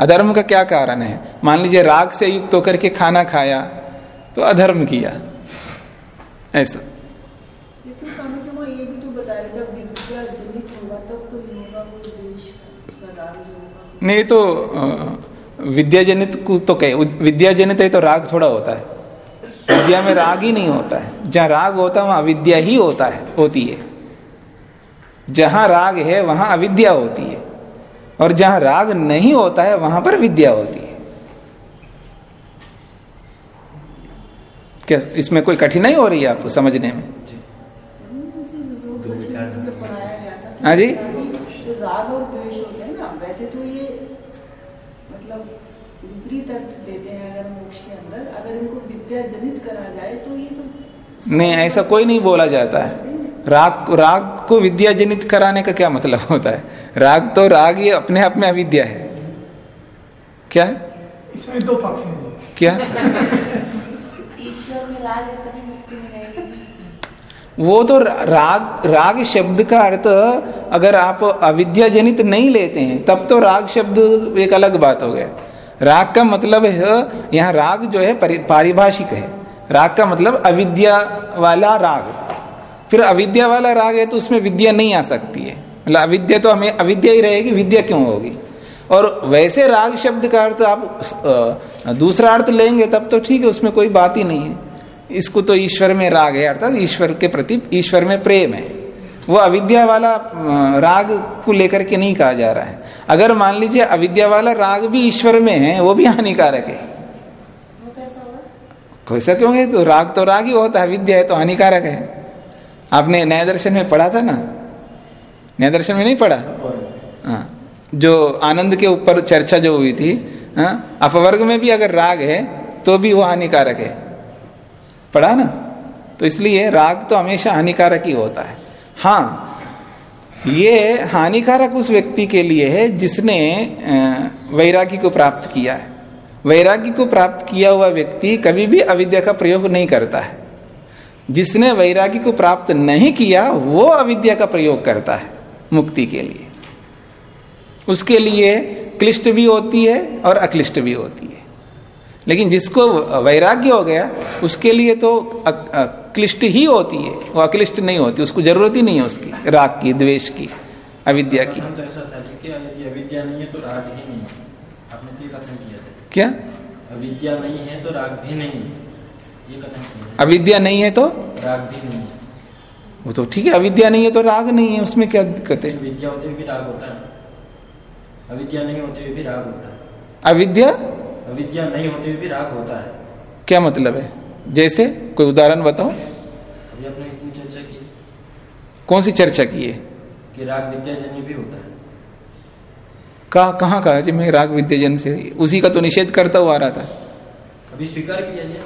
अधर्म का क्या कारण है? मान लीजिए राग से युक्त होकर के खाना खाया तो अधर्म किया। ऐसा। तो बता जब विद्या जनित होगा तो नहीं तो विद्याजनित को तो कहे विद्याजनित है तो राग थोड़ा होता है। विद्या में राग ही नहीं होता है। जहाँ राग होता है वहाँ अविद्या ही होता है होती है। जहाँ राग है वहाँ अविद्या होती है। और जहाँ राग नहीं होता है वहाँ पर विद्या होती है। क्या इसमें कोई कठिनाई हो रही है आपको समझने में? हाँ जी? राग और द्वेष होते हैं ना वैसे तो ये मतलब विपरीत अर्थ देते हैं अगर मोक्ष के अंदर। अगर इनको विद्या जनित करा जाए तो ये तो नहीं ऐसा कोई नहीं बोला जाता है। राग राग को विद्या जनित कराने का क्या मतलब होता है? राग तो राग ये अपने आप में अविद्या है। क्या? इसमें दो पक्ष हैं। क्या? ईश्वर में राग तभी मुक्ति मिलेगी वो तो राग राग शब्द का अर्थ अगर आप अविद्या जनित नहीं लेते हैं तब तो राग शब्द एक अलग बात हो गया। राग का मतलब है यहाँ राग जो है पारिभाषिक है। राग का मतलब अविद्या वाला राग। फिर अविद्या वाला राग है तो उसमें विद्या नहीं आ सकती है। मतलब अविद्या तो हमें अविद्या ही रहेगी विद्या क्यों होगी? और वैसे राग शब्द का अर्थ आप दूसरा अर्थ लेंगे तब तो ठीक है उसमें कोई बात ही नहीं है। इसको तो ईश्वर में राग है अर्थात ईश्वर के प्रति ईश्वर में प्रेम है। वो अविद्या वाला राग को लेकर के नहीं कहा जा रहा है। अगर मान लीजिए अविद्या वाला राग भी ईश्वर में है वो भी हानिकारक है। कैसा क्यों है? तो राग तो राग ही होता है विद्या है तो हानिकारक है। आपने न्याय दर्शन में पढ़ा था ना? न्याय दर्शन में नहीं पढ़ा? हाँ। जो आनंद के ऊपर चर्चा जो हुई थी हाँ अपवर्ग में भी अगर राग है तो भी वो हानिकारक है। पढ़ा ना? तो इसलिए राग तो हमेशा हानिकारक ही होता है। हाँ ये हानिकारक उस व्यक्ति के लिए है जिसने वैरागी को प्राप्त किया है। वैरागी को प्राप्त किया हुआ व्यक्ति कभी भी अविद्या का प्रयोग नहीं करता है। जिसने वैरागी को प्राप्त नहीं किया वो अविद्या का प्रयोग करता है मुक्ति के लिए। उसके लिए क्लिष्ट भी होती है और अक्लिष्ट भी होती है। लेकिन जिसको वैराग्य हो गया उसके लिए तो क्लिष्ट ही होती है। वो अक्लिष्ट नहीं होती उसको ज़रूरत ही नहीं है उसकी राग की द्वेष की अविद्या की। तो तो तो किया? अविद्या नहीं है तो राग भी नहीं है। अविद्या नहीं है तो? राग भी नहीं है। वो तो ठीक है अविद्या नहीं है तो राग नहीं है उसमें क्या दिक्कत है? विद्या होते हुए भी राग होता है। अविद्या नहीं होते हुए भी राग होता है। अविद्या? अविद्या नहीं होते हुए भी राग होता है। क्या मतलब है? जैसे कोई उदाहरण बताओ। अभी आपने इतनी चर्चा की। कौन सी चर्चा की है? कि राग विद्याजन्य भी होता है। कहा कहाँ कहा? जी मैं राग विद्याजन से उसी का तो निषेध करता हुआ आ रहा था। अभी स्वीकार किया जाए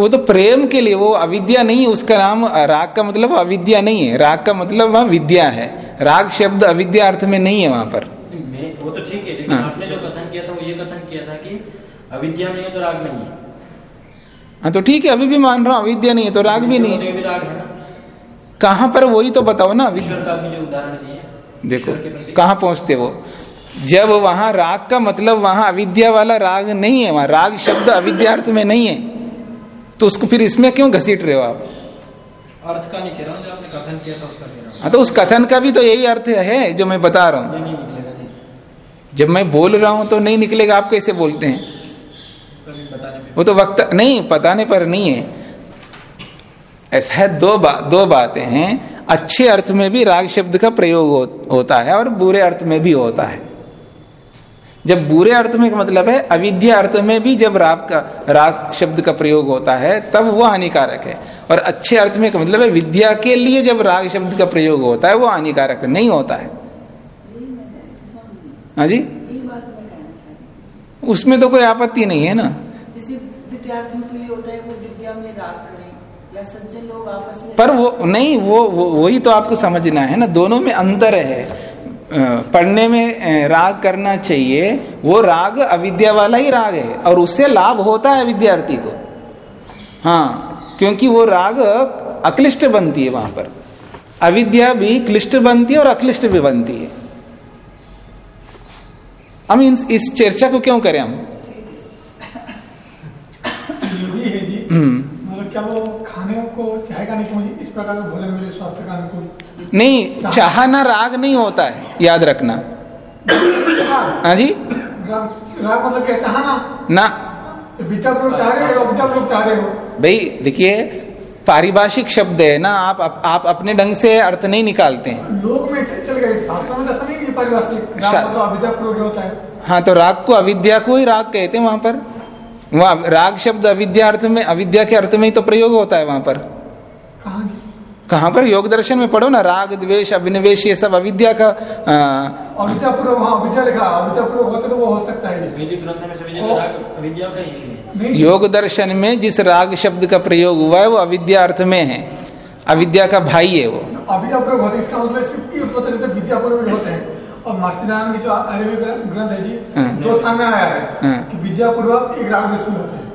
वो तो प्रेम के लिए वो अविद्या नहीं है उसका नाम राग का मतलब अविद्या नहीं है। राग का मतलब वह विद्या है। राग शब्द अविद्या अर्थ में नहीं है वहाँ पर। वो तो ठीक है लेकिन हाँ। आपने जो कथन किया था वो ये कथन किया था कि अविद्या नहीं है तो राग नहीं है। हाँ तो ठीक है अभी भी मान रहा हूँ अविद्या नहीं है तो राग भी नहीं है। कहाँ पर वही तो बताओ ना देखो कहाँ पहुँचते वो जब वहाँ राग का मतलब वहाँ अविद्या वाला राग नहीं है वहाँ राग शब्द अविद्या अर्थ में नहीं है। तो उसको फिर इसमें क्यों घसीट रहे हो आप? अर्थ का नहीं कह रहा हूँ आपने कथन किया था उसका कह रहा हूँ। तो उस कथन का भी तो यही अर्थ है जो मैं बता रहा हूँ। जब मैं बोल रहा हूँ तो नहीं निकलेगा आप कैसे बोलते हैं? वो तो वक्त नहीं बताने पर नहीं है। ऐसा है दो बा, दो बातें हैं। अच्छे अर्थ में भी राग शब्द का प्रयोग हो, होता है और बुरे अर्थ में भी होता है। जब बुरे अर्थ में का मतलब है अविद्या अर्थ में भी जब राग का राग शब्द का प्रयोग होता है तब वो हानिकारक है। और अच्छे अर्थ में का मतलब है विद्या के लिए जब राग शब्द का प्रयोग होता है वो हानिकारक नहीं होता है। हाँ जी? उसमें तो कोई आपत्ति नहीं है ना? विद्यार्थियों के लिए होता है वो विद्या में राग करें या सज्जन लोग आपस में पर वो नहीं वो वही तो आपको समझना है ना दोनों में अंतर है। पढ़ने में राग करना चाहिए वो राग अविद्या वाला ही राग है और उससे लाभ होता है विद्यार्थी को। हाँ क्योंकि वो राग अक्लिष्ट बनती है वहाँ पर। अविद्या भी क्लिष्ट बनती है और अक्लिष्ट भी बनती है। हम इस, इस चर्चा को क्यों करें हम? हम्म। मतलब क्या वो खाने को चाहेगा नहीं इस प्रकार का भोजन मिले स्वास्थ्य का? अनुकूल नहीं चाहना राग नहीं होता है याद रखना। हाँ जी? राग मतलब क्या चाहना? ना। भाई देखिए पारिभाषिक शब्द है ना आप आप, आप अपने ढंग से अर्थ नहीं निकालते हैं। लोग में चल गए परिभाषिक मतलब ही होता है। हाँ तो राग को अविद्या को ही राग कहते हैं वहाँ पर। वहाँ राग शब्द अविद्या अर्थ में अविद्या के अर्थ में ही तो प्रयोग होता है वहाँ पर। कहाँ कहाँ पर योग दर्शन में पढ़ो ना? राग द्वेष अभिनिवेश ये सब अविद्या का हाँ तो हो है। ही है। योग दर्शन में जिस राग शब्द का प्रयोग हुआ है वो अविद्या अर्थ में है। अविद्या का भाई है वो। अविद्या प्रयोग होते इसका मतलब विद्या प्रयोग होते हैं। और मार्सिदान की जो आयुर्वेद ग्रंथ है जी हाँ। दो स्थान में आया है हाँ। कि विद्या पूर्वक एक राग में होते हैं।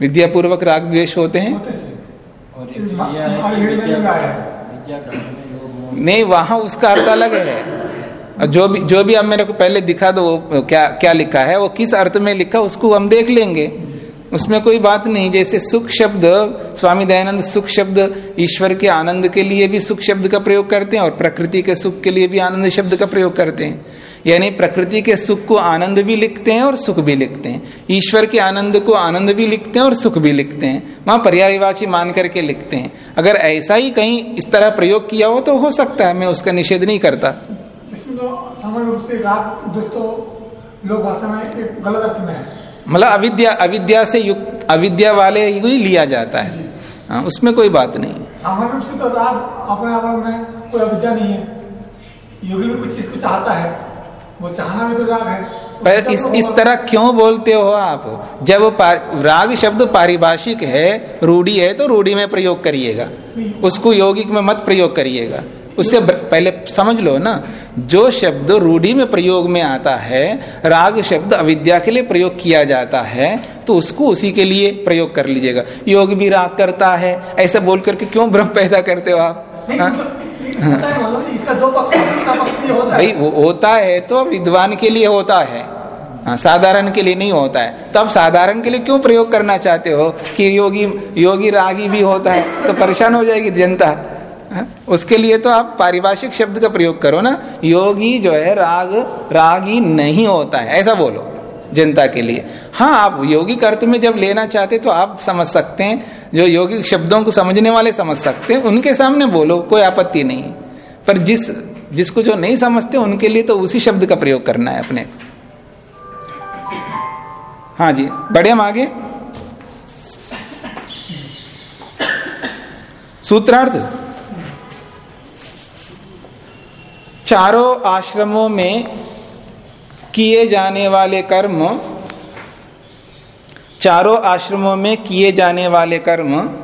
विद्या पूर्वक राग द्वेष होते हैं? होते हैं। और एक तो है विद्या नहीं वहाँ उसका अर्थ अलग है। और जो भी जो भी अब मेरे को पहले दिखा दो वो क्या क्या लिखा है वो किस अर्थ में लिखा उसको हम देख लेंगे। उसमें कोई बात नहीं जैसे सुख शब्द स्वामी दयानंद सुख शब्द ईश्वर के आनंद के लिए भी सुख शब्द का प्रयोग करते हैं और प्रकृति के सुख के लिए भी आनंद शब्द का प्रयोग करते हैं। यानी प्रकृति के सुख को आनंद भी लिखते हैं और सुख भी लिखते हैं। ईश्वर के आनंद को आनंद भी लिखते हैं और सुख भी लिखते हैं। वहाँ पर्यायवाची मान करके लिखते हैं। अगर ऐसा ही कहीं इस तरह प्रयोग किया हो तो हो सकता है मैं उसका निषेध नहीं करता। तो है मतलब अविद्या अविद्या से युक्त अविद्या वाले ही लिया जाता है। हाँ, उसमें कोई बात नहीं। सामान्य रूप से तो अपने आप में कोई अविद्या नहीं है। योगी भी कुछ चीज़ को चाहता है। वो चाहना भी तो राग है। पर इस इस तरह क्यों बोलते हो आप? जब राग शब्द पारिभाषिक है रूढ़ी है तो रूढ़ी में प्रयोग करिएगा। उसको यौगिक में मत प्रयोग करिएगा। उससे पहले समझ लो ना जो शब्द रूढ़ी में प्रयोग में आता है राग शब्द अविद्या के लिए प्रयोग किया जाता है तो उसको उसी के लिए प्रयोग कर लीजिएगा। योग भी राग करता है ऐसा बोल करके क्यों भ्रम पैदा करते हो आप? भाई वो होता है तो विद्वान के लिए होता है। हाँ, साधारण के लिए नहीं होता है। तब साधारण के लिए क्यों प्रयोग करना चाहते हो? कि योगी योगी रागी भी होता है तो परेशान हो जाएगी जनता। हाँ, उसके लिए तो आप पारिभाषिक शब्द का प्रयोग करो ना। योगी जो है राग रागी नहीं होता है। ऐसा बोलो। जनता के लिए। हाँ आप योगिक अर्थ में जब लेना चाहते तो आप समझ सकते हैं, जो योगिक शब्दों को समझने वाले समझ सकते हैं, उनके सामने बोलो, कोई आपत्ति नहीं। है पर जिस, जिसको जो नहीं समझते, उनके लिए तो उसी शब्द का प्रयोग करना है अपने। हाँ जी, बढ़े हम आगे। सूत्रार्थ। चारों आश्रमों में किए जाने वाले कर्म, चारों आश्रमों में किए जाने वाले कर्म,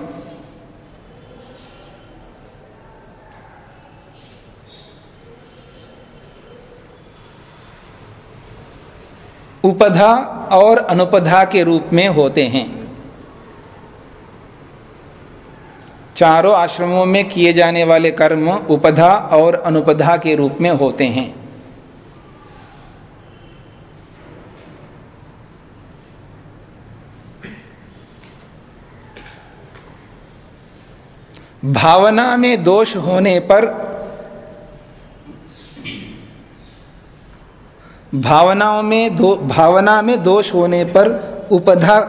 उपधा और अनुपधा के रूप में होते हैं। चारों आश्रमों में किए जाने वाले कर्म उपधा और अनुपधा के रूप में होते हैं। भावना में दोष होने पर भावनाओं में दो, भावना में दोष होने पर उपधा,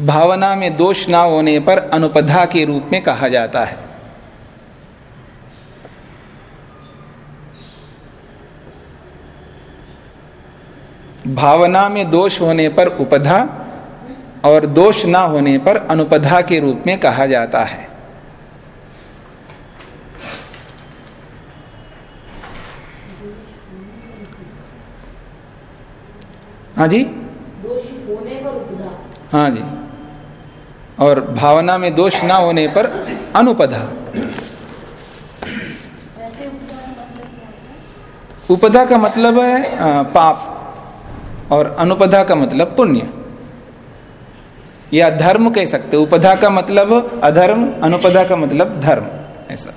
भावना में दोष ना होने पर अनुपधा के रूप में कहा जाता है। भावना में दोष होने पर उपधा और दोष ना होने पर अनुपधा के रूप में कहा जाता है। हाँ जी? दोष होने पर हाँ जी। और भावना में दोष ना होने पर अनुपधा। उपधा का मतलब है? उपधा का मतलब है आ, पाप। और अनुपधा का मतलब पुण्य। या धर्म कह सकते उपधा का मतलब अधर्म अनुपधा का मतलब धर्म। ऐसा।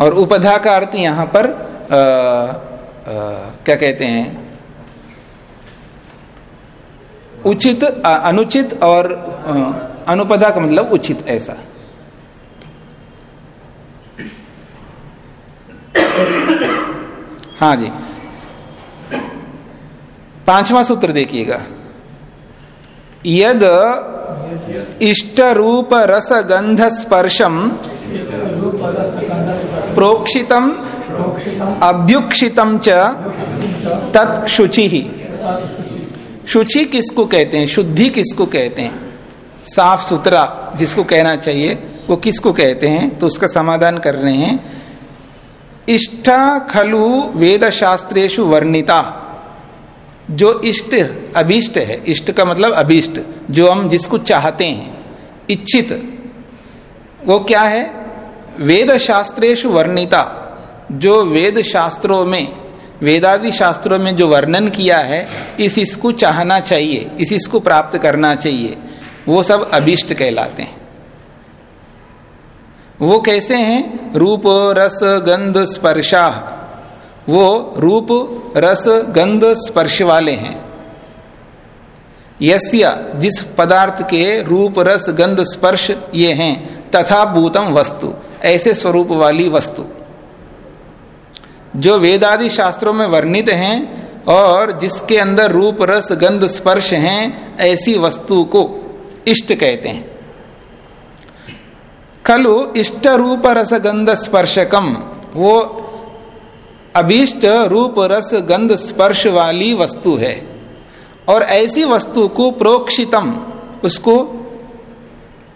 और उपधा का अर्थ यहाँ पर आ, आ, क्या कहते हैं? उचित अनुचित और आ, अनुपधा का मतलब उचित ऐसा। हाँ जी। पांचवा सूत्र देखिएगा। यद इष्ट रूप रस गंध स्पर्शम प्रोक्षितम अभ्युक्षितम च तत्शुचि शुचि। किसको कहते हैं? शुद्धि किसको कहते हैं? साफ़ सुथरा जिसको कहना चाहिए, वो किसको कहते हैं? तो उसका समाधान कर रहे हैं। इष्टा खलु वेद शास्त्रेशु वर्णिता। जो इष्ट अभिष्ट है, इष्ट का मतलब अभिष्ट, जो हम जिसको चाहते हैं, इच्छित, वो क्या है? वेद शास्त्रेशु वर्णिता, जो वेद शास्त्रों में वेदादि शास्त्रों में जो वर्णन किया है, इस इसको चाहना चाहिए, इस इसको प्राप्त करना चाहिए, वो सब अभिष्ट कहलाते हैं। वो कैसे हैं? रूप, रस, गंध, स्पर्शा वो रूप, रस, गंध, स्पर्श वाले हैं। यस्य, जिस पदार्थ के रूप, रस, गंध, स्पर्श ये हैं, तथा भूतम वस्तु, ऐसे स्वरूप वाली वस्तु। जो वेदादि शास्त्रों में वर्णित हैं, और जिसके अंदर रूप, रस, गंध, स्पर्श हैं, ऐसी वस्तु को इष्ट कहते हैं। खलु इष्ट रूप, रस, गंध, स्पर्शकम, वो अभीष्ट रूप रस गंध स्पर्श वाली वस्तु है। और ऐसी वस्तु को प्रोक्षितम उसको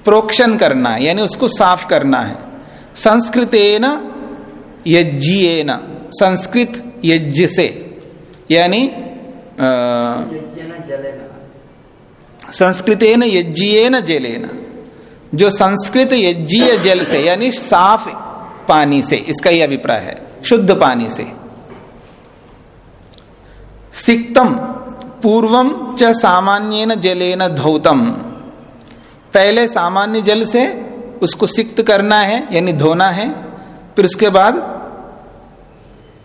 प्रोक्षण करना यानी उसको साफ़ करना है। संस्कृतेन यज्ञेन संस्कृत यज्ञ से यानी संस्कृतेन यज्ञेन जलेन जो संस्कृत यज्ञीय जल से यानी साफ़ पानी से इसका ही अभिप्राय है। शुद्ध पानी से। सिक्तम, पूर्वम च सामान्य जलेन धौतम। पहले सामान्य जल से उसको सिक्त करना है, यानी धोना है, फिर उसके बाद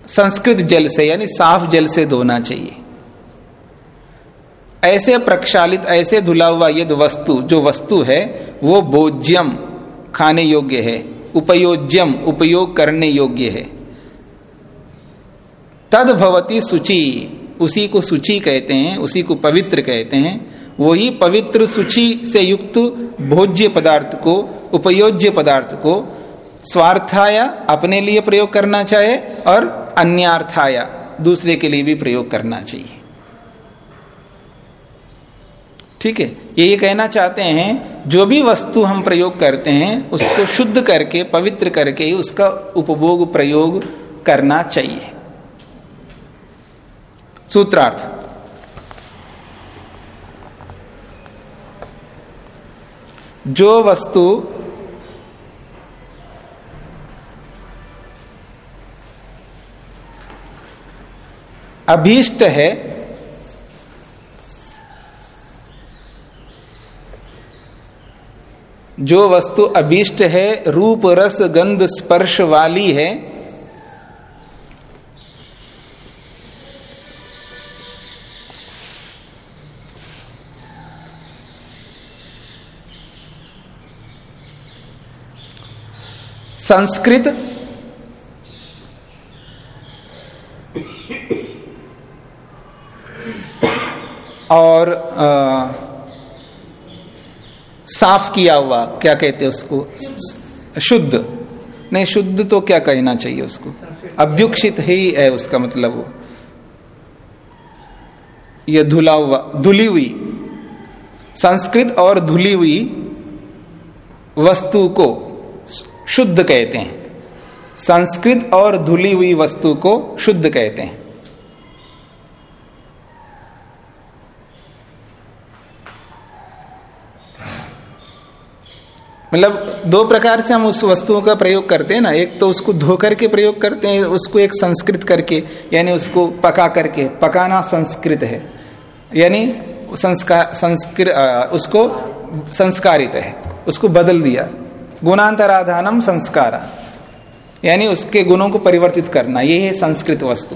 संस्कृत जल से, यानी साफ़ जल से धोना चाहिए। ऐसे प्रक्षालित, ऐसे धुला हुआ यदि वस्तु, जो वस्तु है, वो भोज्यम, खाने योग्य है, उपयोज्यम, उपयोग करने योग्य है। तद भवती सुचि उसी को सुचि कहते हैं, उसी को पवित्र कहते हैं। वही पवित्र सुचि से युक्त भोज्य पदार्थ को, उपयोज्य पदार्थ को स्वार्थाया अपने लिए प्रयोग करना चाहे और अन्यार्थाया दूसरे के लिए भी प्रयोग करना चाहिए। ठीक है? ये ये कहना चाहते हैं, जो भी वस्तु हम प्रयोग करते हैं, उसको शुद्ध करके, पवित्र करके ही उसका उपभोग प्रयोग करना चाहिए। सूत्रार्थ। जो वस्तु अभीष्ट है, जो वस्तु अभीष्ट है, रूप, रस, गंध, स्पर्श वाली है संस्कृत। और आ, साफ़ किया हुआ क्या कहते उसको? शुद्ध। नहीं शुद्ध तो क्या कहना चाहिए उसको? अभ्युक्षित ही है उसका मतलब वो। ये धुला हुआ धुली हुई। संस्कृत और धुली हुई वस्तु को शुद्ध कहते हैं। संस्कृत और धुली हुई वस्तु को शुद्ध कहते हैं। मतलब दो प्रकार से हम उस वस्तुओं का प्रयोग करते हैं ना। एक तो उसको धो करके प्रयोग करते हैं, उसको एक संस्कृत करके, यानी उसको पका करके। पकाना संस्कृत है। यानी संस्कार संस्कृत उसको संस्कारित है। उसको बदल दिया। गुणांतराधानम संस्कार। यानी उसके गुणों को परिवर्तित करना ये है संस्कृत वस्तु।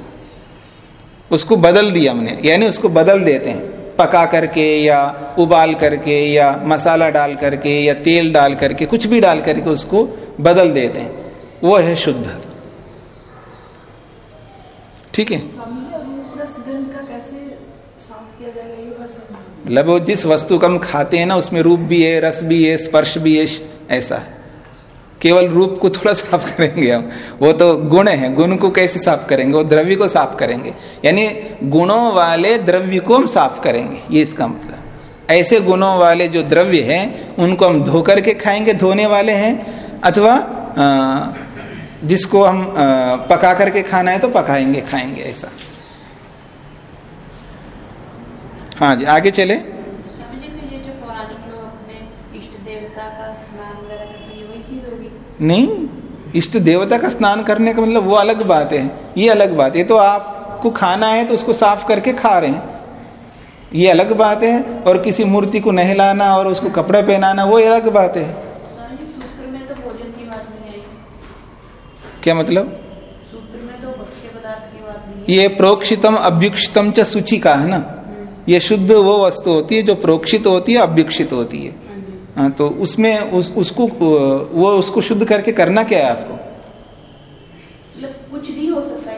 उसको बदल दिया हमने यानी उसको बदल देते हैं। पका करके या उबाल करके या मसाला डाल करके या तेल डाल करके कुछ भी डाल करके उसको बदल देते हैं। वो है शुद्ध। ठीक है? मतलब जिस वस्तु को हम खाते हैं ना उसमें रूप भी है रस भी है स्पर्श भी है ऐसा है। केवल रूप को थोड़ा साफ़ करेंगे हम। वो तो गुण है, गुण को कैसे साफ़ करेंगे? वो द्रव्य को साफ़ करेंगे। यानी गुणों वाले द्रव्य को हम साफ़ करेंगे। ये इसका मतलब। ऐसे गुणों वाले जो द्रव्य हैं, उनको हम धो करके खाएँगे, धोने वाले हैं, अथवा जिसको हम पका करके खाना है तो पकाएँगे, खाएँगे, ऐसा। हाँ जी, आगे चले। नहीं इष्ट देवता का स्नान करने का मतलब वो अलग बात है ये अलग बात है। तो आपको खाना है तो उसको साफ़ करके खा रहे हैं। ये अलग बात है और किसी मूर्ति को नहलाना और उसको कपड़ा पहनाना वो अलग बात है। तो क्या मतलब? तो ये प्रोक्षितम अभ्युक्षितम च सूची का है ना? ये शुद्ध वो वस्तु होती है जो प्रोक्षित होती है अभ्युक्षित होती हाँ। तो उसमें उस उसको वो उसको शुद्ध करके करना क्या है आपको? मतलब कुछ भी हो सकता है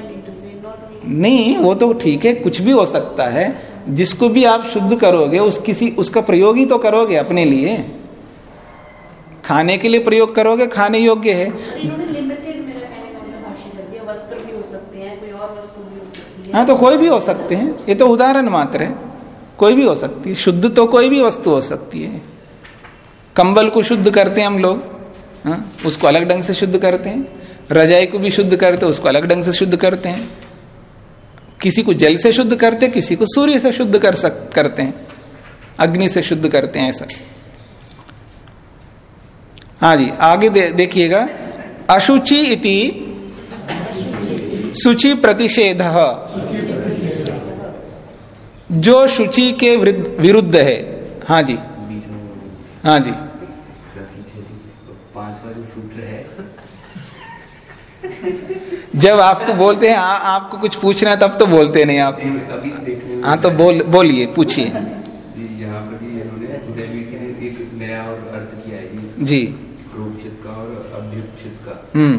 नहीं वो तो ठीक है कुछ भी हो सकता है। जिसको भी आप शुद्ध करोगे उस किसी उसका प्रयोग ही तो करोगे अपने लिए। खाने के लिए प्रयोग करोगे खाने योग्य है। इन्होंने लिमिटेड मेरा कहने का मतलब हो हैं हो है। हाँ तो कोई भी हो सकते हैं ये तो उदाहरण मात्र है। कोई भी हो सकती है शुद्ध तो कोई भी वस्तु हो सकती है। कंबल को शुद्ध करते हैं हम लोग हाँ उसको अलग ढंग से शुद्ध करते हैं। रजाई को भी शुद्ध करते हैं उसको अलग ढंग से शुद्ध करते हैं। किसी को जल से शुद्ध करते किसी को सूर्य से शुद्ध कर सक करते हैं। अग्नि से शुद्ध करते हैं ऐसा। हाँ जी आगे दे, देखिएगा। अशुचि इति शुचि प्रतिषेध। जो शुचि के विरुद्ध है। हाँ जी। हाँ जी पाँच वाले सूत्र है जब आपको बोलते हैं आ, आपको कुछ पूछना है तब तो बोलते नहीं आप। अभी देखने में हाँ तो बोल बोलिए पूछिए। यहाँ पर भी इन्होंने देवी के लिए एक नया और अर्थ किया है जी। प्रोक्षित का और अभ्युक्षित का। हम्म।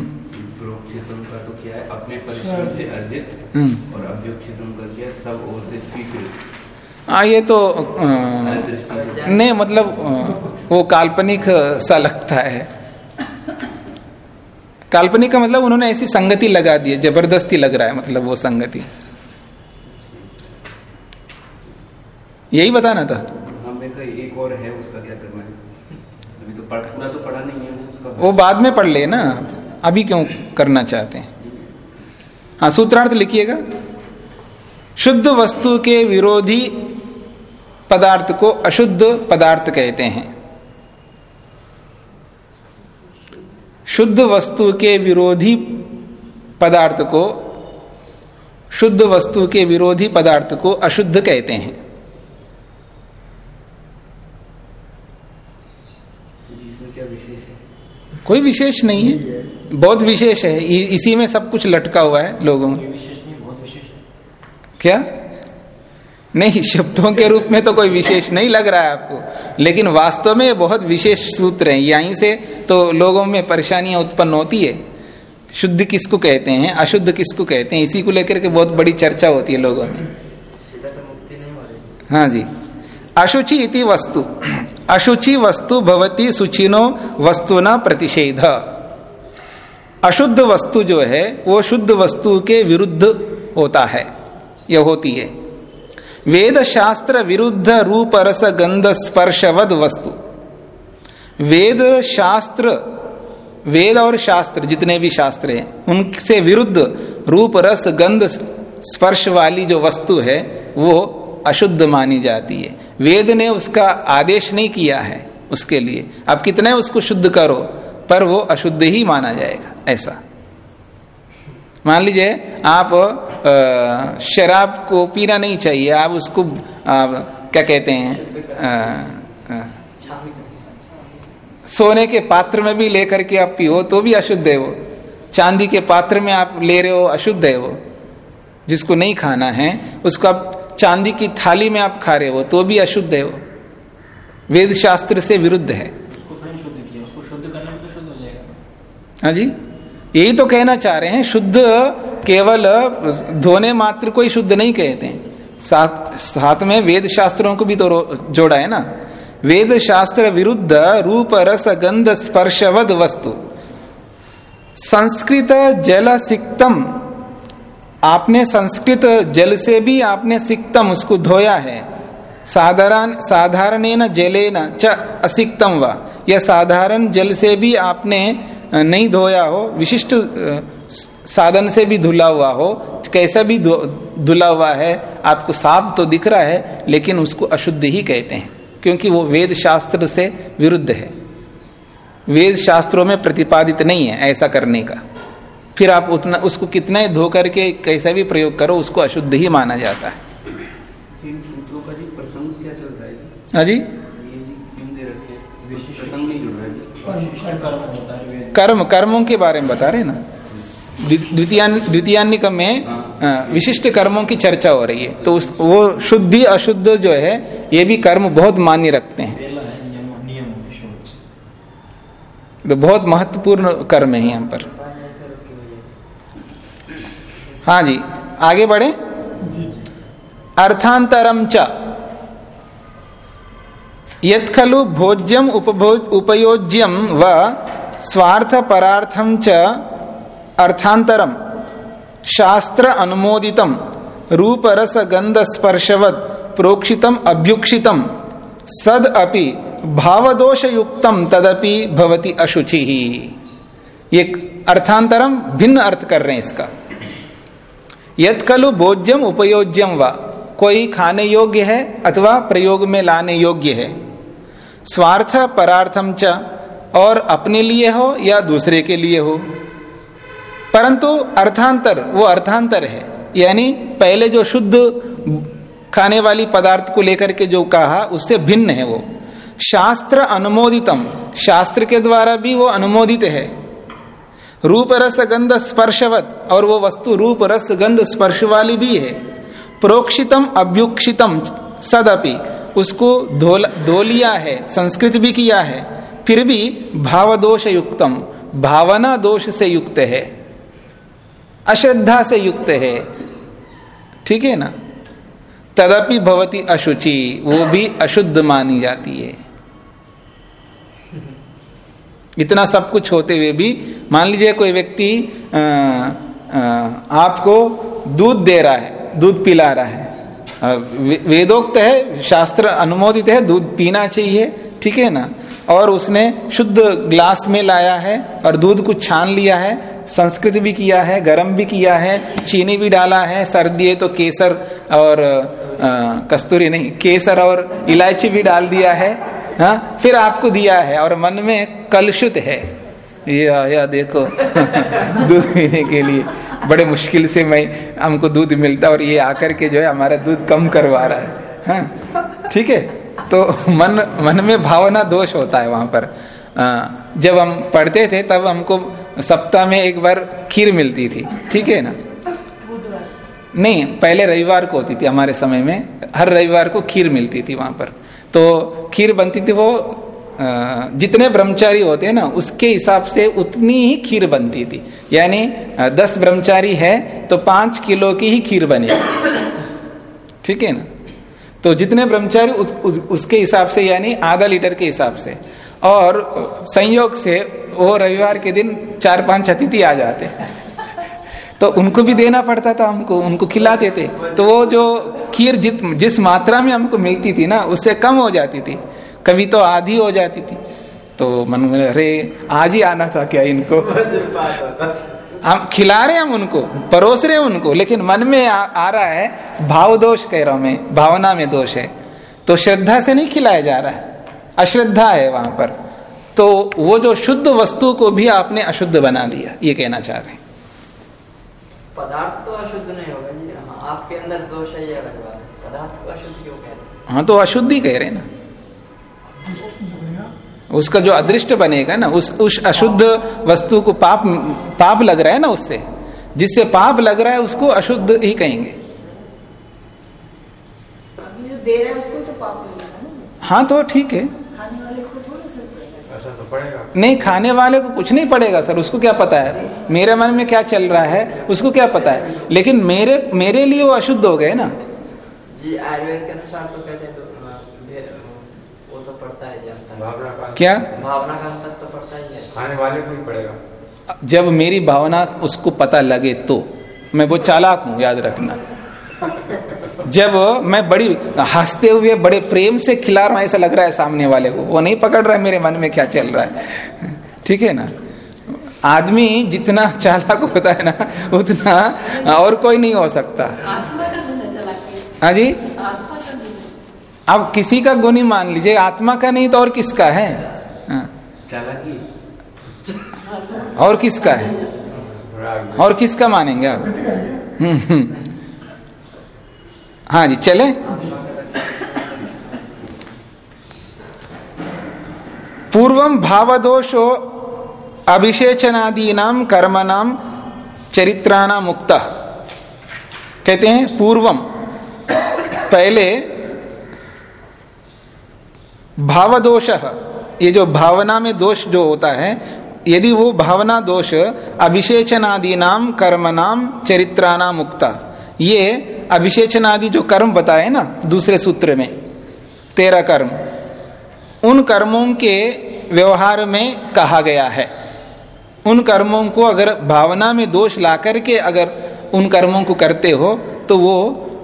का तो क्या है अपने परिश्रम से अर्जित हम्म। और अभ्युक्षित का क्या सब ओर से स्वीकृत। हाँ ये तो नहीं मतलब वो काल्पनिक सा लगता है। काल्पनिक का मतलब उन्होंने ऐसी संगति लगा दी है ज़बरदस्ती लग रहा है मतलब वो संगति। यही बताना था। एक और है उसका क्या करना है? अभी तो पढ़ पूरा तो पढ़ा नहीं है वो उसका वो बाद में पढ़ ले ना। अभी क्यों करना चाहते हैं? हाँ सूत्रार्थ लिखिएगा। शुद्ध वस्तु के विरोधी पदार्थ को अशुद्ध पदार्थ कहते हैं। शुद्ध वस्तु के विरोधी पदार्थ को शुद्ध वस्तु के विरोधी पदार्थ को अशुद्ध कहते हैं। कोई विशेष नहीं है। बहुत विशेष है। इसी में सब कुछ लटका हुआ है लोगों में। कोई नहीं बहुत है। क्या? नहीं, शब्दों के रूप में तो कोई विशेष नहीं लग रहा है आपको। लेकिन वास्तव में बहुत विशेष सूत्र है। यहीं से तो लोगों में परेशानियाँ उत्पन्न होती है। शुद्ध किसको कहते हैं? अशुद्ध किसको कहते हैं? इसी को लेकर के बहुत बड़ी चर्चा होती है लोगों में। हाँ जी। अशुचि इति वस्तु। अशुचि वस्तु भवती सुचिनो वस्तु न प्रतिषेध। अशुद्ध वस्तु जो है, वो शुद्ध वस्तु के विरुद्ध होता है। यह होती है। वेद शास्त्र विरुद्ध रूप रस गंध स्पर्शवद वस्तु। वेद शास्त्र वेद और शास्त्र जितने भी शास्त्र हैं, उनसे विरुद्ध रूप रस गंध स्पर्श वाली जो वस्तु है, वो अशुद्ध मानी जाती है। वेद ने उसका आदेश नहीं किया है उसके लिए। आप कितने उसको शुद्ध करो, पर वो अशुद्ध ही माना जाएगा, ऐसा। मान लीजिए आप शराब को पीना नहीं चाहिए आप उसको अ, क्या कहते हैं सोने के पात्र में भी लेकर के आप पियो तो भी अशुद्ध है वो। चांदी के पात्र में आप ले रहे हो अशुद्ध है वो। जिसको नहीं खाना है उसको आप चांदी की थाली में आप खा रहे हो तो भी अशुद्ध है वो। वेद शास्त्र से विरुद्ध है। उसको शुद्ध किया उसको शुद्ध करने में शुद्ध जाएगा। हाँ जी? यही तो कहना चाह रहे हैं, शुद्ध केवल धोने मात्र को ही शुद्ध नहीं कहते हैं। साथ साथ में वेद शास्त्रों को भी तो जोड़ा है ना। वेद शास्त्र विरुद्ध रूप, रस, गंध स्पर्शवद वस्तु। संस्कृत जल सिक्तम, आपने संस्कृत जल से भी आपने सिक्तम, उसको धोया है। साधारण साधारण जलेन च असिक्तम व। यह साधारण जल से भी आपने नहीं धोया हो, विशिष्ट साधन से भी धुला हुआ हो, कैसा भी धुला हुआ है, आपको साफ़ तो दिख रहा है, लेकिन उसको अशुद्ध ही कहते हैं, क्योंकि वो वेद शास्त्र से विरुद्ध है। वेद शास्त्रों में प्रतिपादित नहीं है ऐसा करने का। फिर आप उतना उसको कितना धो करके कैसा भी प्रयोग करो, उसको अशुद्ध ही माना जाता है। जी है वेद कर्म कर्मों के बारे में बता रहे ना। द्वि- द्वितीयान द्वितीयानिक में विशिष्ट कर्मों की चर्चा हो रही है। तो उस वो शुद्धि अशुद्ध जो है ये भी कर्म बहुत मान्य रखते हैं। है तो बहुत महत्वपूर्ण कर्म है यहाँ पर। हाँ जी आगे बढ़े। अर्थांतरम च। खलु भोज्यम उपभोज उपयोज्यम व स्वार्थ परार्थम च अर्थांतरम शास्त्र अनुमोदितम। रूप रस गंध स्पर्शवत प्रोक्षितम अभ्युक्षितम। सद अपि भावदोष युक्तम तदपि भवति अशुचि। ही ये अर्थांतरम भिन्न अर्थ कर रहे हैं इसका। यद भोज्यम उपयोज्यम व? कोई खाने योग्य है अथवा प्रयोग में लाने योग्य है? स्वार्थ परार्थम च, और अपने लिए हो या दूसरे के लिए हो। परंतु अर्थांतर, वो अर्थांतर है। यानी पहले जो शुद्ध खाने वाली पदार्थ को लेकर के जो कहा, उससे भिन्न है वो। शास्त्र अनुमोदितम, शास्त्र के द्वारा भी वो अनुमोदित है। रूप रस गंध स्पर्शवत, और वो वस्तु रूप रस गंध स्पर्श वाली भी है। प्रोक्षितम, अभ्युक्षितम, सदपि। उसको धो लिया है, संस्कृत भी किया है, फिर भी भावदोष युक्तम भावना दोष से युक्त है, अश्रद्धा से युक्त है, ठीक है ना? तदपि भवती अशुचि, वो भी अशुद्ध मानी जाती है। इतना सब कुछ होते हुए भी, मान लीजिए कोई व्यक्ति आपको दूध दे रहा है, दूध पिला रहा है वेदोक्त है शास्त्र अनुमोदित है दूध पीना चाहिए ठीक है ना और उसने शुद्ध ग्लास में लाया है और दूध को छान लिया है संस्कृत भी किया है गर्म भी किया है चीनी भी डाला है सर्दी है तो केसर और आ, कस्तूरी नहीं केसर और इलायची भी डाल दिया है हा? फिर आपको दिया है और मन में कलुषित है ये आया देखो। दूध पीने के लिए। बड़े मुश्किल से मैं, हमको दूध मिलता और ये आकर के जो है हमारा दूध कम करवा रहा है। हाँ? ठीक है? तो मन मन में भावना दोष होता है वहाँ पर। जब हम पढ़ते थे, तब हमको सप्ताह में एक बार खीर मिलती थी। ठीक है ना? नहीं, पहले रविवार को होती थी हमारे समय में। हर रविवार को खीर मिलती थी वहाँ पर। तो खीर बनती थी वो जितने ब्रह्मचारी होते हैं ना उसके हिसाब से उतनी ही खीर बनती थी। यानी दस ब्रह्मचारी है तो पाँच किलो की ही खीर बनेगी ठीक है ना? तो जितने ब्रह्मचारी उस, उस, उसके हिसाब से यानी आधा लीटर के हिसाब से। और संयोग से वो रविवार के दिन चार पाँच अतिथि आ जाते। तो उनको भी देना पड़ता था हमको उनको खिलाते थे। तो वो जो खीर जित जिस मात्रा में हमको मिलती थी ना उससे कम हो जाती थी। कभी तो आधी हो जाती थी। तो मन में अरे आज ही आना था क्या इनको? हम खिला रहे हम उनको परोस रहे उनको लेकिन मन में आ, आ रहा है भाव दोष कह रहा हूँ मैं भावना में दोष है। तो श्रद्धा से नहीं खिलाया जा रहा है अश्रद्धा है वहाँ पर। तो वो जो शुद्ध वस्तु को भी आपने अशुद्ध बना दिया ये कहना चाह रहे हैं। पदार्थ तो अशुद्ध नहीं होगा हाँ, आपके अंदर दोष है ये पदार्थ को अशुद्ध क्यों कह रहे हाँ तो अशुद्ध ही कह रहे ना। उसका जो अदृष्ट बनेगा ना उस उस अशुद्ध वस्तु को पाप पाप लग रहा है ना उससे। जिससे पाप लग रहा है उसको अशुद्ध ही कहेंगे। अभी जो दे रहा है उसको तो पाप हाँ तो ठीक है। खाने वाले को तो पड़ेगा। नहीं खाने वाले को कुछ नहीं पड़ेगा सर उसको क्या पता है? मेरे मन में क्या चल रहा है उसको क्या पता है? लेकिन मेरे मेरे लिए वो अशुद्ध हो गए ना। जी आयुर्वेद के अनुसार तो कहते हैं तो वो तो पड़ता है जानता है भावना का क्या? भावना का अंतर तो पड़ता ही है। खाने वाले को ही पड़ेगा। जब मेरी भावना उसको पता लगे तो मैं वो चालाक हूँ याद रखना। जब मैं बड़ी हँसते हुए बड़े प्रेम से खिला रहा हूँ ऐसा लग रहा है सामने वाले को। वो नहीं पकड़ रहा है मेरे मन में क्या चल रहा है। ठीक है ना? आदमी जितना चालाक होता है ना उतना और कोई नहीं हो सकता। है चालाकी। हाँ जी? अब किसी का गुणी मान लीजिए आत्मा का नहीं तो और किसका है? हाँ, और किसका है? और किसका मानेंगे आप? हम्म, हम्म। हाँ जी चले। पूर्वम भावदोषो कर्म नाम चरित्राना मुक्त। कहते हैं पूर्वम पहले भावदोष। ये जो भावना में दोष जो होता है, यदि वो भावना दोष अभिषेचनादि नाम कर्म नाम चरित्राना मुक्ता। ये अभिषेचनादि जो कर्म बताए ना, दूसरे सूत्र में, तेरह कर्म, उन कर्मों के व्यवहार में कहा गया है। उन कर्मों को अगर भावना में दोष ला करके अगर उन कर्मों को करते हो तो वो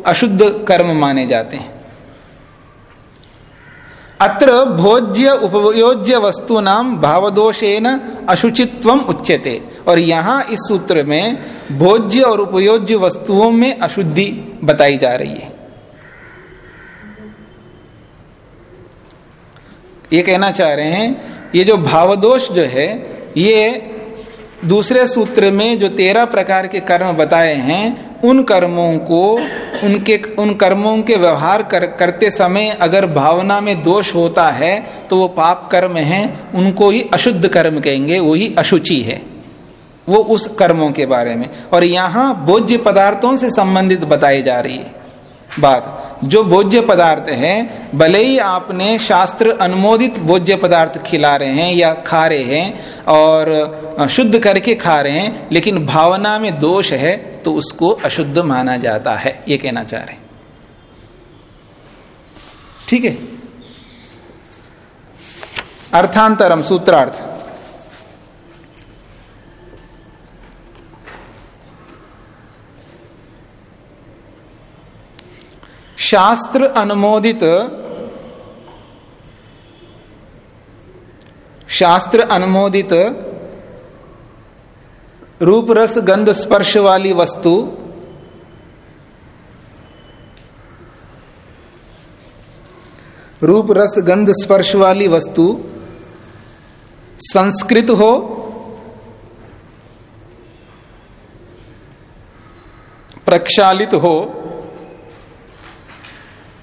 अशुद्ध कर्म माने जाते हैं। अत्र भोज्य उपयोज्य वस्तु नाम भावदोषेन अशुचित्व उच्यते। और यहाँ इस सूत्र में भोज्य और उपयोज्य वस्तुओं में अशुद्धि बताई जा रही है। ये कहना चाह रहे हैं, ये जो भावदोष जो है, ये दूसरे सूत्र में जो तेरह प्रकार के कर्म बताए हैं उन कर्मों को उनके उन कर्मों के व्यवहार कर, करते समय अगर भावना में दोष होता है तो वो पाप कर्म हैं उनको ही अशुद्ध कर्म कहेंगे वही अशुचि है। वो उस कर्मों के बारे में। और यहाँ भोज्य पदार्थों से संबंधित बताई जा रही है। बात। जो भोज्य पदार्थ है, भले ही आपने शास्त्र अनुमोदित भोज्य पदार्थ खिला रहे हैं या खा रहे हैं और शुद्ध करके खा रहे हैं, लेकिन भावना में दोष है तो उसको अशुद्ध माना जाता है, ये कहना चाह रहे हैं। ठीक है? अर्थांतरम सूत्रार्थ। शास्त्र अनुमोदित शास्त्र अनुमोदित रूप रस गंध स्पर्श वाली वस्तु रूप रस गंध स्पर्श वाली वस्तु संस्कृत हो प्रक्षालित हो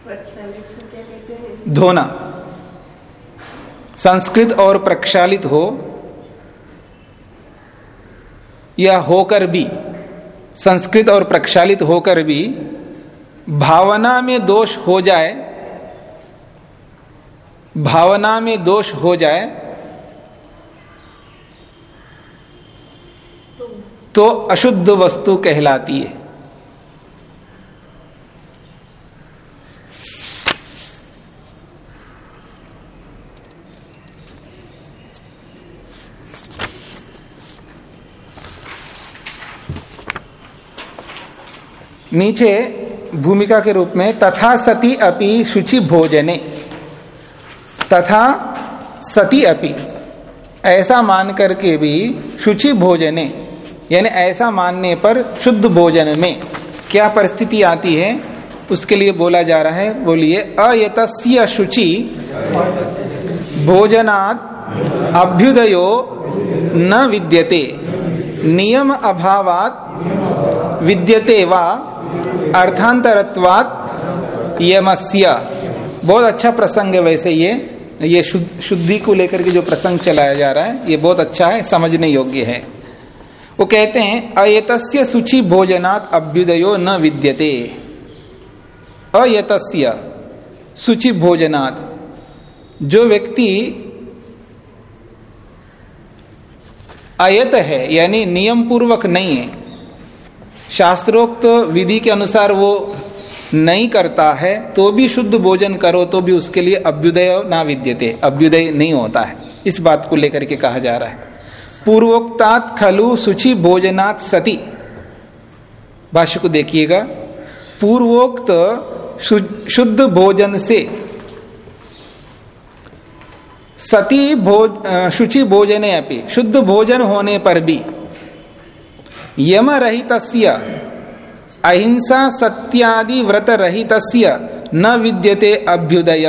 प्रक्षालित को क्या कहते हैं धोना। संस्कृत और प्रक्षालित हो या होकर भी, संस्कृत और प्रक्षालित होकर भी भावना में दोष हो जाए, भावना में दोष हो जाए तो अशुद्ध वस्तु कहलाती है। नीचे भूमिका के रूप में तथा सती अपि शुचि भोजने। तथा सती अपि। ऐसा मान करके भी शुचि भोजने, यानी ऐसा मानने पर शुद्ध भोजन में क्या परिस्थिति आती है, उसके लिए बोला जा रहा है, बोलिए, अयतस्य शुचि भोजनात् अभ्युदयो न विद्यते, नियम अभावात विद्यते वा अर्थांतरत्वात यमस्य। बहुत अच्छा प्रसंग है वैसे ये। ये शुद्ध को लेकर के जो प्रसंग चलाया जा रहा है, ये बहुत अच्छा है, समझने योग्य है। वो कहते हैं, अयतस्य सुचि भोजनात् अभ्युदयो न विद्यते। अयतस्य सुचि भोजनात्। जो व्यक्ति अयत है, यानी नियम पूर्वक नहीं है शास्त्रोक्त विधि के अनुसार वो नहीं करता है तो भी शुद्ध भोजन करो तो भी उसके लिए अभ्युदय ना विद्यते, अभ्युदय नहीं होता है। इस बात को लेकर के कहा जा रहा है। पूर्वोक्तात खलु सुचि भोजनात् सती। भाष्य को देखिएगा। पूर्वोक्त शुद्ध भोजन से सती भोज शुचि भोजने अपनी शुद्ध भोजन होने पर भी यम रहित अहिंसा सत्यादि व्रत रहित न विद्यते अभ्युदय।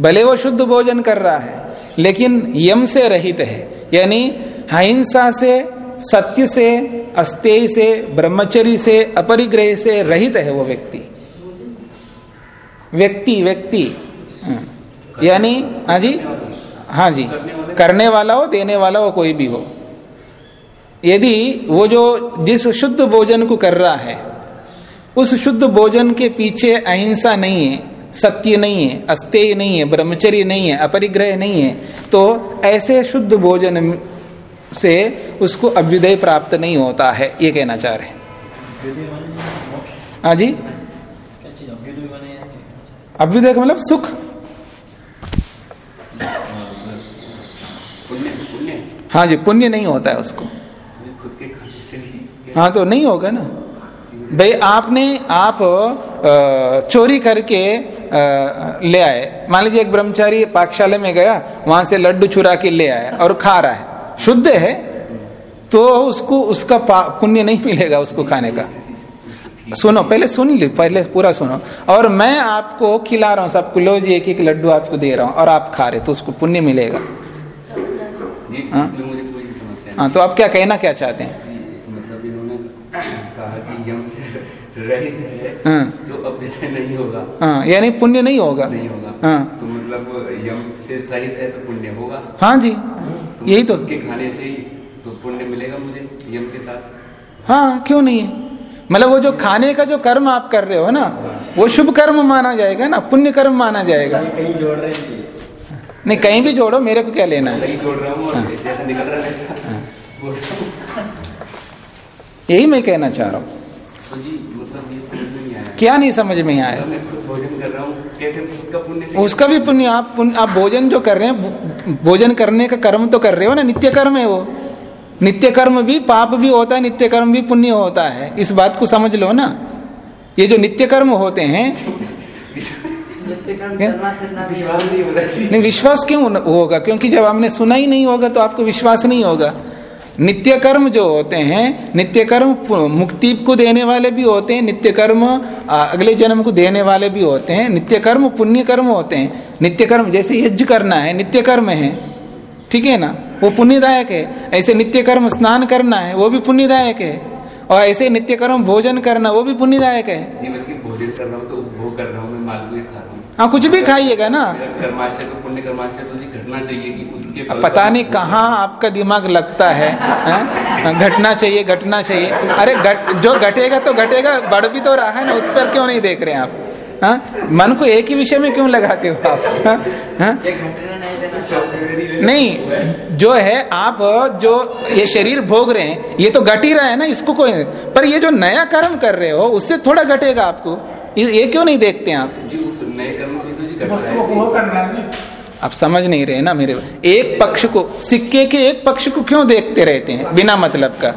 भले वो शुद्ध भोजन कर रहा है, लेकिन यम से रहित है, यानी अहिंसा से, सत्य से, अस्तेय से ब्रह्मचरी से, अपरिग्रह से रहित है वो व्यक्ति। व्यक्ति व्यक्ति। यानी हाँ जी? हाँ जी। करने वाला हो, देने वाला हो, कोई भी हो। यदि वो जो जिस शुद्ध भोजन को कर रहा है, उस शुद्ध भोजन के पीछे अहिंसा नहीं है, सत्य नहीं है, अस्तेय नहीं है, ब्रह्मचर्य नहीं है, अपरिग्रह नहीं है तो ऐसे शुद्ध भोजन से उसको अभ्युदय प्राप्त नहीं होता है, ये कहना चाह रहे हाँ। जी? अभ्युदय का मतलब सुख। हाँ जी, पुण्य नहीं होता है उसको। हाँ तो नहीं होगा ना। भाई आपने आप चोरी करके ले आए। मान लीजिए एक ब्रह्मचारी पाकशाला में गया वहाँ से लड्डू चुरा के ले आया और खा रहा है। शुद्ध है? तो उसको उसका पुण्य नहीं मिलेगा उसको खाने का। सुनो पहले सुन ली पहले पूरा सुनो। और मैं आपको खिला रहा हूँ सबको लो जी एक एक लड्डू आपको दे रहा हूँ और आप खा रहे तो उसको पुण्य मिलेगा। हाँ? हाँ तो आप क्या कहना क्या चाहते हैं? कहा कि यम से रहित है हाँ। तो अब विषय नहीं होगा। हाँ यानी पुण्य नहीं होगा। नहीं होगा। हाँ। तो मतलब यम से सहित है तो पुण्य होगा। हाँ जी तो यही तो। के खाने से ही तो पुण्य मिलेगा मुझे यम के साथ। हाँ क्यों नहीं? है मतलब वो जो खाने का जो कर्म आप कर रहे हो ना वो शुभ कर्म माना जाएगा ना पुण्य कर्म माना जाएगा। कहीं जोड़ रहे हैं नहीं कहीं भी जोड़ो मेरे को क्या लेना है? जोड़ रहा हूँ निकल है रहा हूँ। यही मैं कहना चाह रहा हूँ। तो जी मतलब क्या नहीं समझ में आया? मैं भोजन कर रहा हूँ। उसका पुण्य नहीं उसका भी पुण्य आप पुण्य आप भोजन जो कर रहे हैं भोजन करने का कर्म तो कर रहे हो ना? नित्य कर्म है वो। नित्य कर्म भी पाप भी होता है नित्य कर्म भी पुण्य होता है। इस बात को समझ लो ना। ये जो नित्य कर्म होते हैं नित्य कर्म नहीं विश्वास क्यों होगा? क्योंकि जब आपने सुना ही नहीं होगा तो आपको विश्वास नहीं होगा। नित्य कर्म जो होते हैं नित्य कर्म मुक्ति को देने वाले भी होते हैं नित्य कर्म अगले जन्म को देने वाले भी होते हैं नित्य कर्म पुण्य कर्म होते हैं। नित्य कर्म जैसे यज्ञ करना है नित्य कर्म है। ठीक है ना? वो पुण्यदायक है। ऐसे नित्य कर्म स्नान करना है वो भी पुण्यदायक है। और ऐसे नित्य कर्म भोजन करना वो भी पुण्यदायक है। भोजन कर रहा हूँ तो उपभोग कर रहा हूँ मैं मालपुए खा रहा हूँ हाँ कुछ भी खाइएगा ना। कर्माशय तो पुण्य कर्माशय तो घटना चाहिए कि अब फल पता नहीं कहाँ आपका दिमाग लगता है घटना चाहिए घटना चाहिए। अरे घट जो घटेगा तो घटेगा बढ़ भी तो रहा है ना उस पर क्यों नहीं देख रहे हैं आप? हाँ? मन को एक ही विषय में क्यों लगाते हो आप? हाँ? हाँ? नहीं देना चाहते। नहीं जो है आप जो ये शरीर भोग रहे हैं ये तो घट ही रहा है ना इसको कोई पर ये जो नया कर्म कर रहे हो उससे थोड़ा घटेगा आपको। ये क्यों नहीं देखते हैं आप? जी उस नए कर्म से तो जी घट रहा है। आप समझ नहीं रहे ना मेरे एक पक्ष को, सिक्के के एक पक्ष को क्यों देखते रहते हैं? बिना मतलब का।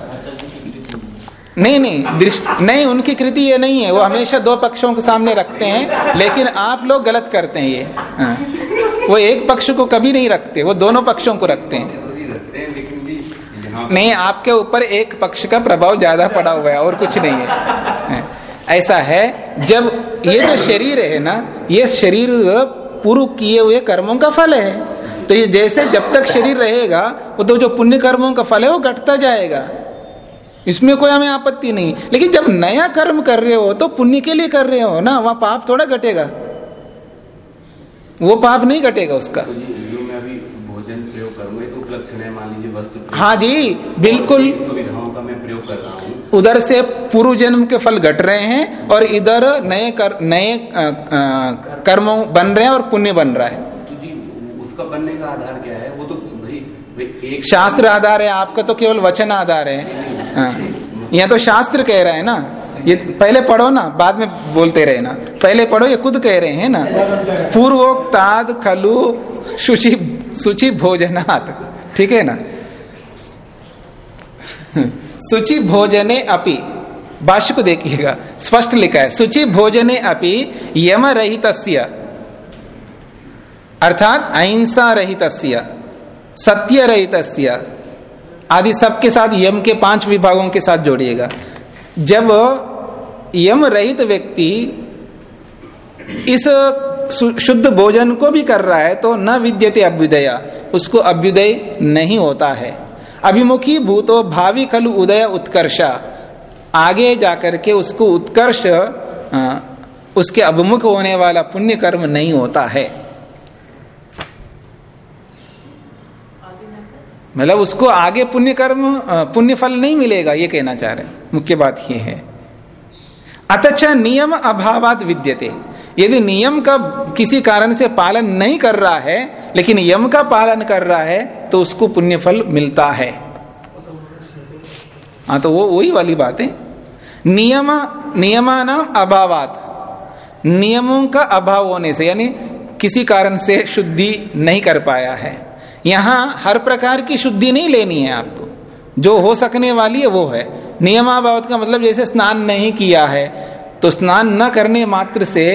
नहीं नहीं दृष्टि नहीं, उनकी कृति ये नहीं है। वो हमेशा दो पक्षों के सामने रखते हैं, लेकिन आप लोग गलत करते हैं ये। हाँ। वो एक पक्ष को कभी नहीं रखते, वो दोनों पक्षों को रखते हैं। नहीं, आपके ऊपर एक पक्ष का प्रभाव ज़्यादा पड़ा हुआ है, और कुछ नहीं है। हाँ। ऐसा है, जब ये जो शरीर है ना, ये शरीर पूर्व किए हुए कर्मों का फल है। तो ये जैसे जब तक शरीर रहेगा वो तो जो पुण्य कर्मों का फल है वो घटता जाएगा। इसमें कोई हमें आपत्ति नहीं। लेकिन जब नया कर्म कर रहे हो तो पुण्य के लिए कर रहे हो ना वहाँ पाप थोड़ा घटेगा। वो पाप नहीं घटेगा उसका। तो जी जो मैं अभी भोजन प्रयोग तो है। हाँ जी बिल्कुल सुविधाओं का मैं प्रयोग कर रहा हूँ उधर से पूर्व जन्म के फल घट रहे हैं और इधर नए कर नए अ, बन रहे हैं और पुण्य बन रहा है। तो उसका बनने का आधार क्या है? वो तो भाई शास्त्र आधार है आपका तो केवल वचन आधार है। हाँ। यहाँ तो शास्त्र कह रहा है ना। ये पहले पढ़ो ना बाद में बोलते रहे ना। पहले पढ़ो ये खुद कह रहे हैं ना। पूर्वोक्ताद खलु शुचि सुचि भोजनात्। ठीक है ना? सुचि भोजने अपि। भाष्य को देखिएगा, स्पष्ट लिखा है सुचि भोजने अपि यम रहित अर्थात अहिंसा रहित सत्य रहित आदि सबके साथ यम के पाँच विभागों के साथ जोड़िएगा। जब यम रहित व्यक्ति इस शुद्ध भोजन को भी कर रहा है तो न विद्यते अभ्युदया, उसको अभ्युदय नहीं होता है। अभिमुखी भूतो भावी खलु उदय उत्कर्षा। आगे जाकर के उसको उत्कर्ष उसके अभिमुख होने वाला पुण्य कर्म नहीं होता है। मतलब उसको आगे पुण्य कर्म पुण्य फल नहीं मिलेगा, ये कहना चाह रहे मुख्य बात ये है। अतच नियम अभावात विद्यते। यदि नियम का किसी कारण से पालन नहीं कर रहा है, लेकिन यम का पालन कर रहा है तो उसको पुण्य फल मिलता है। हाँ तो वो वही वाली बात। है नियम, नियमाना अभावात। नियमों का अभाव होने से, यानी किसी कारण से शुद्धि नहीं कर पाया है। यहाँ हर प्रकार की शुद्धि नहीं लेनी है आपको। जो हो सकने वाली है, वो है। नियमाभावत का मतलब जैसे स्नान नहीं किया है तो स्नान न करने मात्र से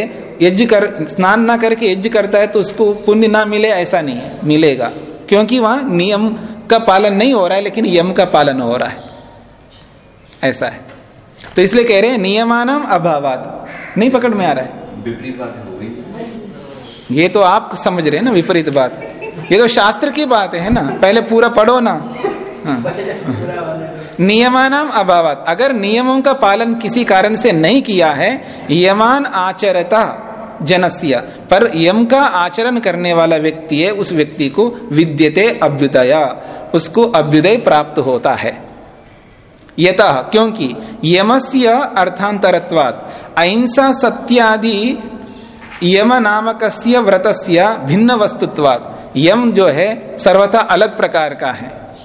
यज्ञ कर स्नान ना करके यज्ञ करता है तो उसको पुण्य ना मिले ऐसा नहीं है मिलेगा। क्योंकि वहाँ नियम का पालन नहीं हो रहा है लेकिन यम का पालन हो रहा है। ऐसा है। तो इसलिए कह रहे हैं नियमानम अभावात। नहीं पकड़ में आ रहा है? विपरीत बात हो गई। ये तो आप समझ रहे हैं ना विपरीत बात। ये तो शास्त्र की बात है ना पहले पूरा पढ़ो ना। हाँ। नियमानाम अभावात। अगर नियमों का पालन किसी कारण से नहीं किया है यमान आचरता। जनस्य। पर यम का आचरण करने वाला व्यक्ति है, उस व्यक्ति को विद्यते अभ्युदया। उसको अभ्युदय प्राप्त होता है। यत, क्योंकि यमस्य अर्थांतरत्वात् अहिंसा सत्यादि यम नामक व्रतस्य भिन्न वस्तुत्वात् यम जो है, सर्वथा अलग प्रकार का है।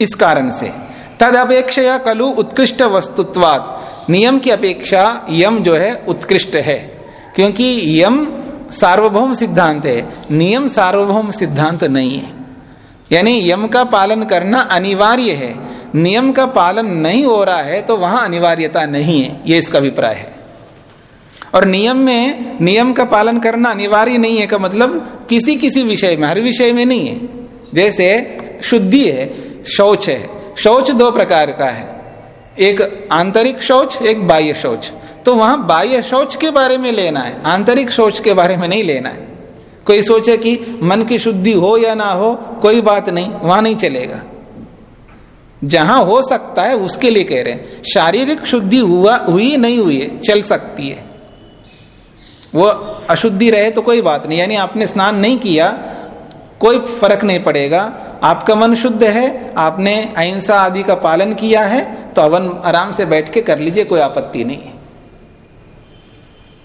इस कारण से। तद अपेक्षा कलु उत्कृष्ट वस्तुत्वात्। नियम की अपेक्षा यम जो है, उत्कृष्ट है। क्योंकि यम सार्वभौम सिद्धांत है। नियम सार्वभौम सिद्धांत नहीं है। यानी यम का पालन करना अनिवार्य है। नियम का पालन नहीं हो रहा है तो वहाँ अनिवार्यता नहीं है। ये इसका अभिप्राय है। और नियम में नियम का पालन करना अनिवार्य नहीं है का मतलब किसी किसी विषय में, हर विषय में नहीं है। जैसे शुद्धि है, शौच है। शौच दो प्रकार का है। एक आंतरिक शौच, एक बाह्य शौच। तो वहाँ बाह्य शौच के बारे में लेना है, आंतरिक शौच के बारे में नहीं लेना है। कोई सोचे कि मन की शुद्धि हो या ना हो, कोई बात नहीं, वहाँ नहीं चलेगा। जहाँ हो सकता है, उसके लिए कह रहे हैं, शारीरिक शुद्धि हुआ, हुई नहीं हुई है, चल सकती है। वो अशुद्धि रहे तो कोई बात नहीं, यानी आपने स्नान नहीं किया, कोई फ़र्क नहीं पड़ेगा। आपका मन शुद्ध है, आपने अहिंसा आदि का पालन किया है तो अवन आराम से बैठ के कर लीजिए, कोई आपत्ति नहीं। है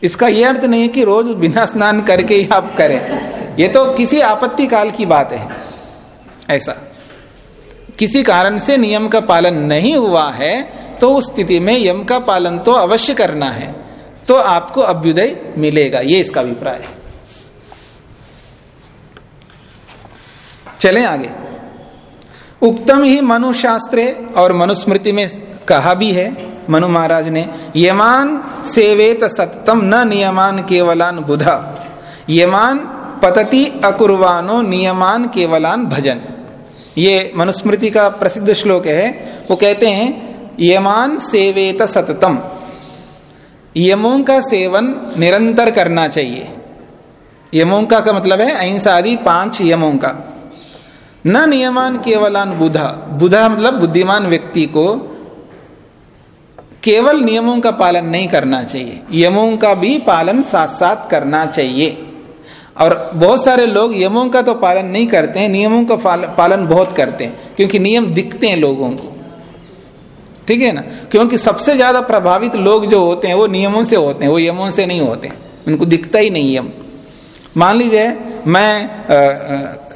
इसका यह अर्थ नहीं कि रोज बिना स्नान करके ही आप करें। ये तो किसी आपत्ति काल की बात है। ऐसा। किसी कारण से नियम का पालन नहीं हुआ है तो उस स्थिति में यम का पालन तो अवश्य करना है। तो आपको अभ्युदय मिलेगा, ये इसका अभिप्राय है। चलें आगे। उक्तम ही मनुशास्त्रे और मनुस्मृति में कहा भी है मनु महाराज ने यमान सेवेत सततम न नियमान केवलान बुधा। यमान पतति अकुर्वानो नियमान केवलान भजन। ये मनुस्मृति का प्रसिद्ध श्लोक है। वो कहते हैं यमान सेवेत सततम। यमों का सेवन निरंतर करना चाहिए। यमों का, का मतलब है अहिंसा आदि पाँच यमों का। न नियमान केवलान बुधा। बुधा मतलब बुद्धिमान व्यक्ति को केवल नियमों का पालन नहीं करना चाहिए। यमों का भी पालन साथ साथ करना चाहिए। और बहुत सारे लोग यमों का तो पालन नहीं करते हैं, नियमों का पालन बहुत करते हैं, क्योंकि नियम दिखते हैं लोगों को। ठीक है ना? क्योंकि सबसे ज़्यादा प्रभावित लोग जो होते हैं, वो नियमों से होते हैं, वो यमों से नहीं होते। उनको दिखता ही नहीं यम। मान लीजिए, मैं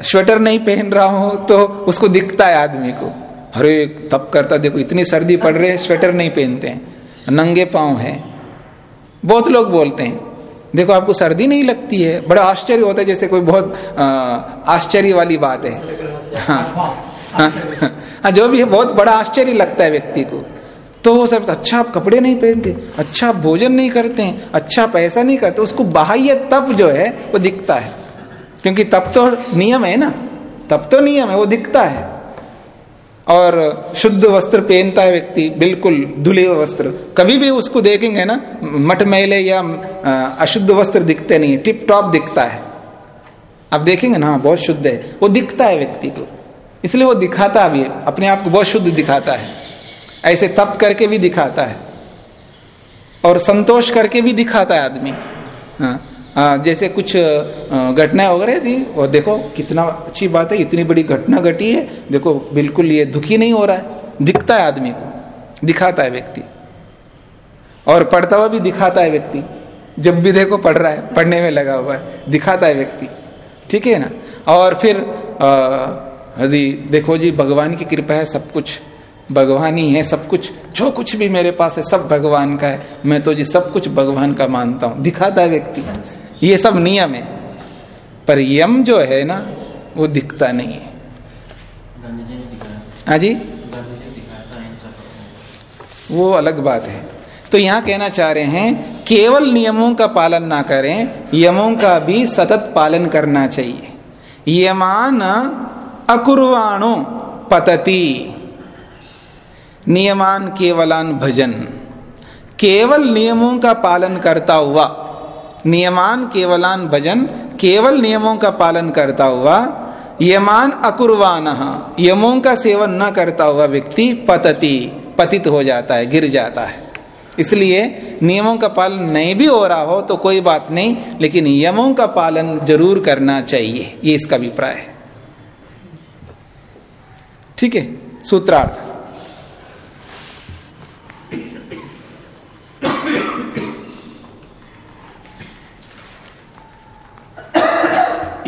स्वेटर नहीं पहन रहा हूँ तो उसको दिखता है आदमी को। अरे तप करता देखो इतनी सर्दी पड़ रही है स्वेटर नहीं पहनते हैं नंगे पाँव है। बहुत लोग बोलते हैं देखो आपको सर्दी नहीं लगती है बड़ा आश्चर्य होता है जैसे कोई बहुत आश्चर्य वाली बात है। हाँ हाँ, हाँ जो भी है बहुत बड़ा आश्चर्य लगता है व्यक्ति को। तो वो सब अच्छा आप कपड़े नहीं पहनते अच्छा आप भोजन नहीं करते हैं अच्छा पैसा नहीं करते उसको बाह्य तप जो है वो दिखता है। क्योंकि तप तो नियम है ना तप तो नियम है वो दिखता है। और शुद्ध वस्त्र पहनता है व्यक्ति बिल्कुल धुले वस्त्र। कभी भी उसको देखेंगे ना मठ मैले या अशुद्ध वस्त्र दिखते नहीं है टिप टॉप दिखता है। आप देखेंगे ना हाँ, बहुत शुद्ध है। वो दिखता है व्यक्ति को। इसलिए वो दिखाता भी है अपने आप को बहुत शुद्ध दिखाता है। ऐसे तप करके भी दिखाता है। और संतोष करके भी दिखाता है आदमी। हाँ। जैसे कुछ घटनाएँ हो रही थी, और देखो, कितना अच्छी बात है, इतनी बड़ी घटना घटी है, देखो, बिल्कुल ये दुखी नहीं हो रहा है, दिखता है आदमी को, दिखाता है व्यक्ति। और पढ़ता हुआ भी दिखाता है व्यक्ति, जब भी देखो, पढ़ रहा है, पढ़ने में लगा हुआ है, दिखाता है व्यक्ति, ठीक है ना? और फिर यदि देखो जी, भगवान की कृपा है, सब कुछ, भगवान ही है, सब कुछ, जो कुछ भी मेरे पास है, सब भगवान का है, मैं तो जी सब कुछ भगवान का मानता हूँ, दिखाता है व्यक्ति। ये सब नियम है। पर यम जो है ना वो दिखता नहीं है। हाँ जी? वो अलग बात है। तो यहाँ कहना चाह रहे हैं केवल नियमों का पालन ना करें यमों का भी सतत पालन करना चाहिए। यमान अकुर्वाणो पतती। नियमान केवलान भजन। केवल नियमों का पालन करता हुआ नियमान केवलान भजन केवल नियमों का पालन करता हुआ, यमान अकुर्वान यमों का सेवन न करता हुआ व्यक्ति पतति, पतित हो जाता है, गिर जाता है। इसलिए नियमों का पालन नहीं भी हो रहा हो तो कोई बात नहीं, लेकिन यमों का पालन ज़रूर करना चाहिए, ये इसका अभिप्राय है। ठीक है, सूत्रार्थ।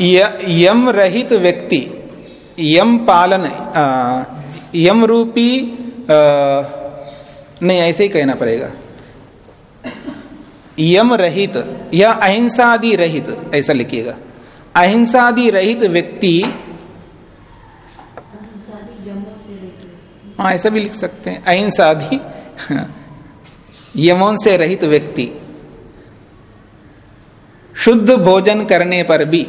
यम रहित व्यक्ति यम पालन यम रूपी आ, नहीं ऐसे ही कहना पड़ेगा। यम रहित या अहिंसादि रहित ऐसा लिखिएगा। अहिंसादि रहित व्यक्ति। हाँ ऐसा भी लिख सकते हैं। अहिंसादि यमों से रहित व्यक्ति। शुद्ध भोजन करने पर भी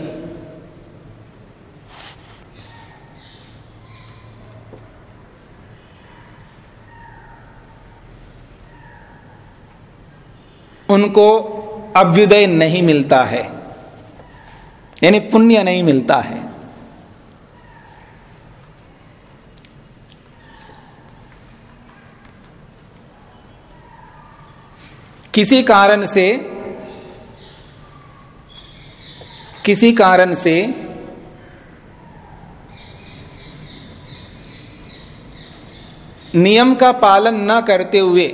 उनको अभ्युदय नहीं मिलता है। यानी पुण्य नहीं मिलता है। किसी कारण से, किसी कारण से नियम का पालन न करते हुए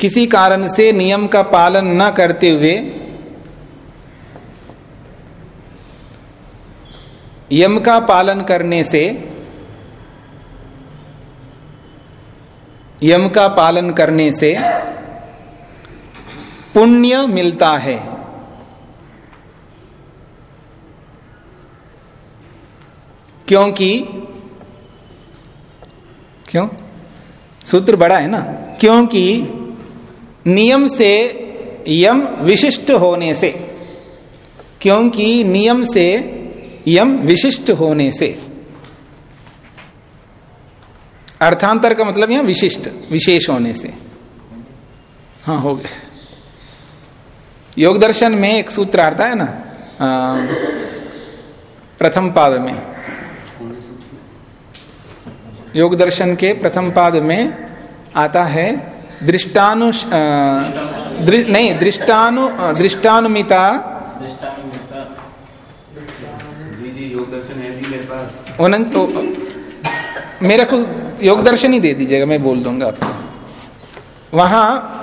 किसी कारण से नियम का पालन न करते हुए यम का पालन करने से यम का पालन करने से पुण्य मिलता है। क्योंकि क्यों? सूत्र बड़ा है ना। क्योंकि नियम से यम विशिष्ट होने से क्योंकि नियम से यम विशिष्ट होने से। अर्थांतर का मतलब यहाँ विशिष्ट विशेष होने से। हाँ हो गया। योग दर्शन में एक सूत्र आता है ना आ, प्रथम पाद में। योग दर्शन के प्रथम पाद में आता है दृष्टानु नहीं दृष्टानु दृष्टानुमिता। है मेरे पास उनंत ओ, मेरे को योग दर्शन ही दे दीजिएगा मैं बोल दूँगा आपको। वहाँ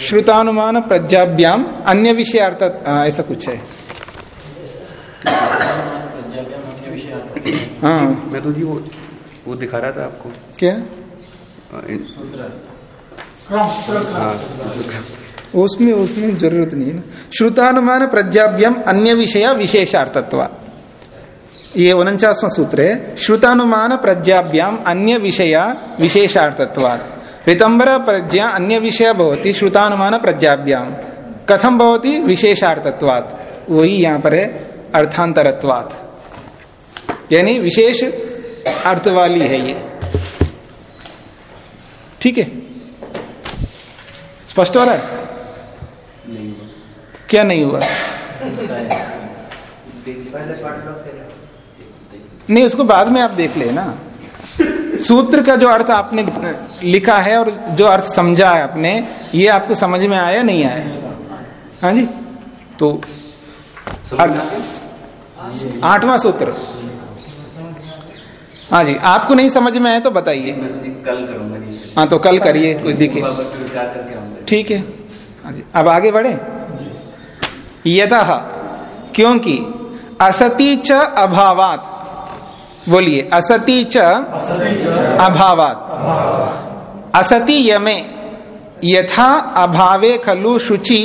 श्रुतानुमान प्रज्ञाभ्याम अन्य विषय अर्थ ऐसा कुछ है। हाँ। मैं तो जी वो वो दिखा रहा था आपको। क्या? उसमें उसमें ज़रूरत नहीं है ना। श्रुतानुमान प्रज्ञाभ्यम अन्य विषय विशेषार्थत्व। ये उनचासवा सूत्र है। श्रुतानुमान प्रज्ञाभ्याम अन्य विषय विशेषार्थत्वात् ऋतंबर प्रज्ञा अन्य विषय भवती, श्रुतानुमान प्रज्ञाभ्याम। कथम भवती? विशेषार्थत्वात्। वही यहाँ पर है, अर्थांतरत्वात्। यानी विशेष अर्थ वाली है ये। ठीक है? स्पष्ट हो रहा है? नहीं हुआ क्या नहीं हुआ? नहीं उसको बाद में आप देख लेना। सूत्र का जो अर्थ आपने लिखा है और जो अर्थ समझा है आपने ये आपको समझ में आया नहीं आया? हाँ जी? तो आठवां सूत्र। हाँ जी आपको नहीं समझ में आए तो बताइए। तो कल करूँगा हाँ तो कल करिए कुछ दिखे। ठीक है। हाँ जी अब आगे बढ़े। यतः क्योंकि असती च अभावात। बोलिए असती च अभावात। असति यमे यथा अभावे खलु शुचि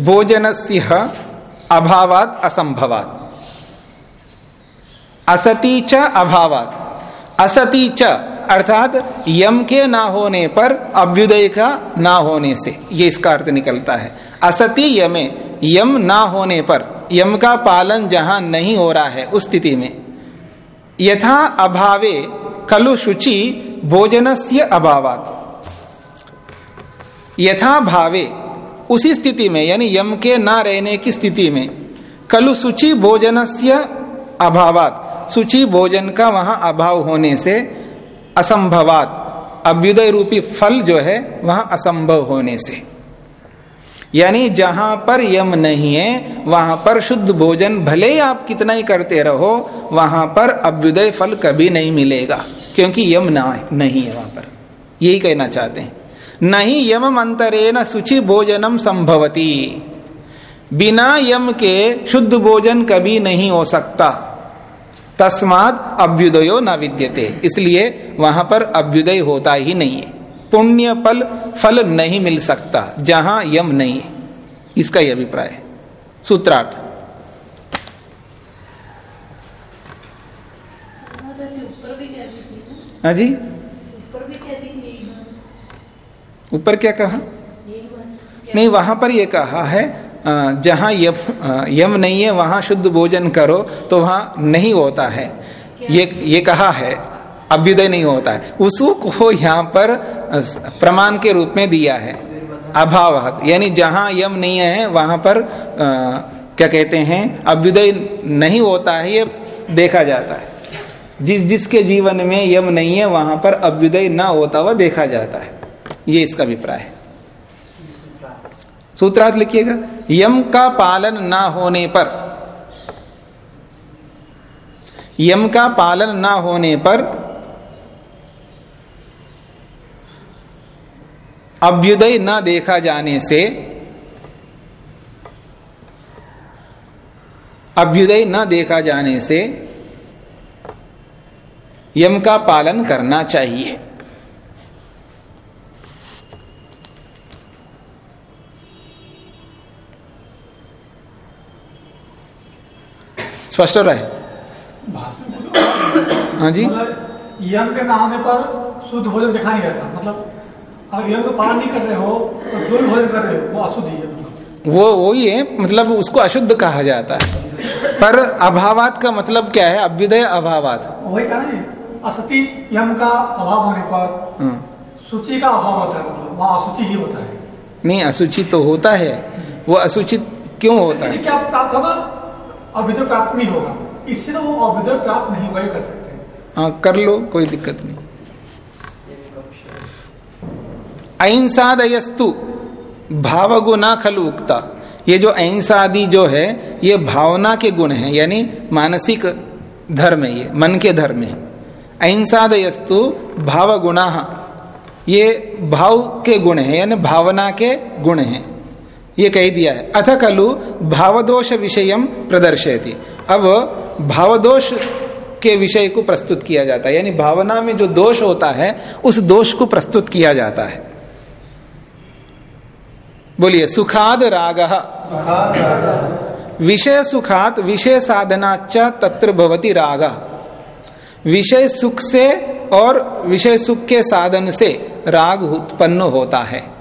भोजनस्य अभावात असंभवात। असती च अभावात। असति च, अर्थात यम के ना होने पर अभ्युदय का ना होने से, ये इसका अर्थ निकलता है। असति यमे, यम ना होने पर, यम का पालन जहाँ नहीं हो रहा है, उस स्थिति में। यथा अभावे खलु शुचि भोजनस्य अभावात। यथा भावे, उसी स्थिति में, यानी यम के ना रहने की स्थिति में कलु सुचि भोजनस्य अभावात। सुचि भोजन का वहाँ अभाव होने से असंभवात। अभ्युदय रूपी फल जो है, वहाँ असंभव होने से। यानी जहाँ पर यम नहीं है, वहाँ पर शुद्ध भोजन भले ही आप कितना ही करते रहो, वहाँ पर अभ्युदय फल कभी नहीं मिलेगा, क्योंकि यम ना नहीं है वहाँ पर। यही कहना चाहते हैं। नहीं यम अंतरे न सुचि भोजनम संभवती। बिना यम के शुद्ध भोजन कभी नहीं हो सकता। तस्मात अभ्युदयो न विद्यते। इसलिए वहाँ पर अभ्युदय होता ही नहीं है। पुण्य पल फल नहीं मिल सकता, जहाँ यम नहीं है। इसका यह अभिप्राय है। सूत्रार्थ। हाँ जी? ऊपर क्या कहा? नहीं, वहाँ पर यह कहा है जहाँ यम यम नहीं है वहाँ शुद्ध भोजन करो तो वहाँ नहीं होता है। ये ये कहा है अभ्युदय नहीं होता है। उसको यहाँ पर प्रमाण के रूप में दिया है। अभाव यानी जहाँ यम नहीं है वहाँ पर अ, क्या कहते हैं अभ्युदय नहीं होता है ये देखा जाता है। जिस जिसके जीवन में यम नहीं है वहाँ पर अभ्युदय न होता हुआ देखा जाता है। ये इसका अभिप्राय है। सूत्रार्थ लिखिएगा, यम का पालन ना होने पर, यम का पालन ना होने पर अभ्युदय न देखा जाने से, अभ्युदय न देखा जाने से यम का पालन करना चाहिए। स्पष्ट हो रहा है। हाँ जी। मतलब यम के ना होने पर शुद्ध भोजन दिखा नहीं रहता मतलब अगर यम का पालन नहीं कर रहे हो तो जो भोजन कर रहे हो वो अशुद्ध ही है मतलब। वो वही है मतलब उसको अशुद्ध कहा जाता है। पर अभावात का मतलब क्या है? अभ्युदय अभावात। वही कहा ना जी असति यम का अभाव होने पर हाँ। सूची का अभाव होता है मतलब वहाँ अशुचि ही होता है। नहीं असुचित तो होता है वो असुचित क्यों होता है? क्या प्राप्त होगा? अभिदय प्राप्त नहीं होगा। इससे तो वो अभिदय प्राप्त नहीं वही कर सकते हैं। कर लो, कोई दिक्कत नहीं। अहिंसादयस्तु भावगुना खलु उक्ता। ये जो अहिंसादि जो है, ये भावना के गुण है, यानी मानसिक धर्म है ये, मन के धर्म है। अहिंसादयस्तु भाव गुणा ये भाव के गुण है, यानी भावना के गुण है। ये कह दिया है। अथ खलु भावदोष विषय प्रदर्शयति। अब भावदोष के विषय को प्रस्तुत किया जाता है। यानी भावना में जो दोष होता है, उस दोष को प्रस्तुत किया जाता है। बोलिए, सुखाद राग। विषय सुखात, विषय साधनाच तत्र भवति राग। विषय सुख से और विषय सुख के साधन से राग उत्पन्न होता है।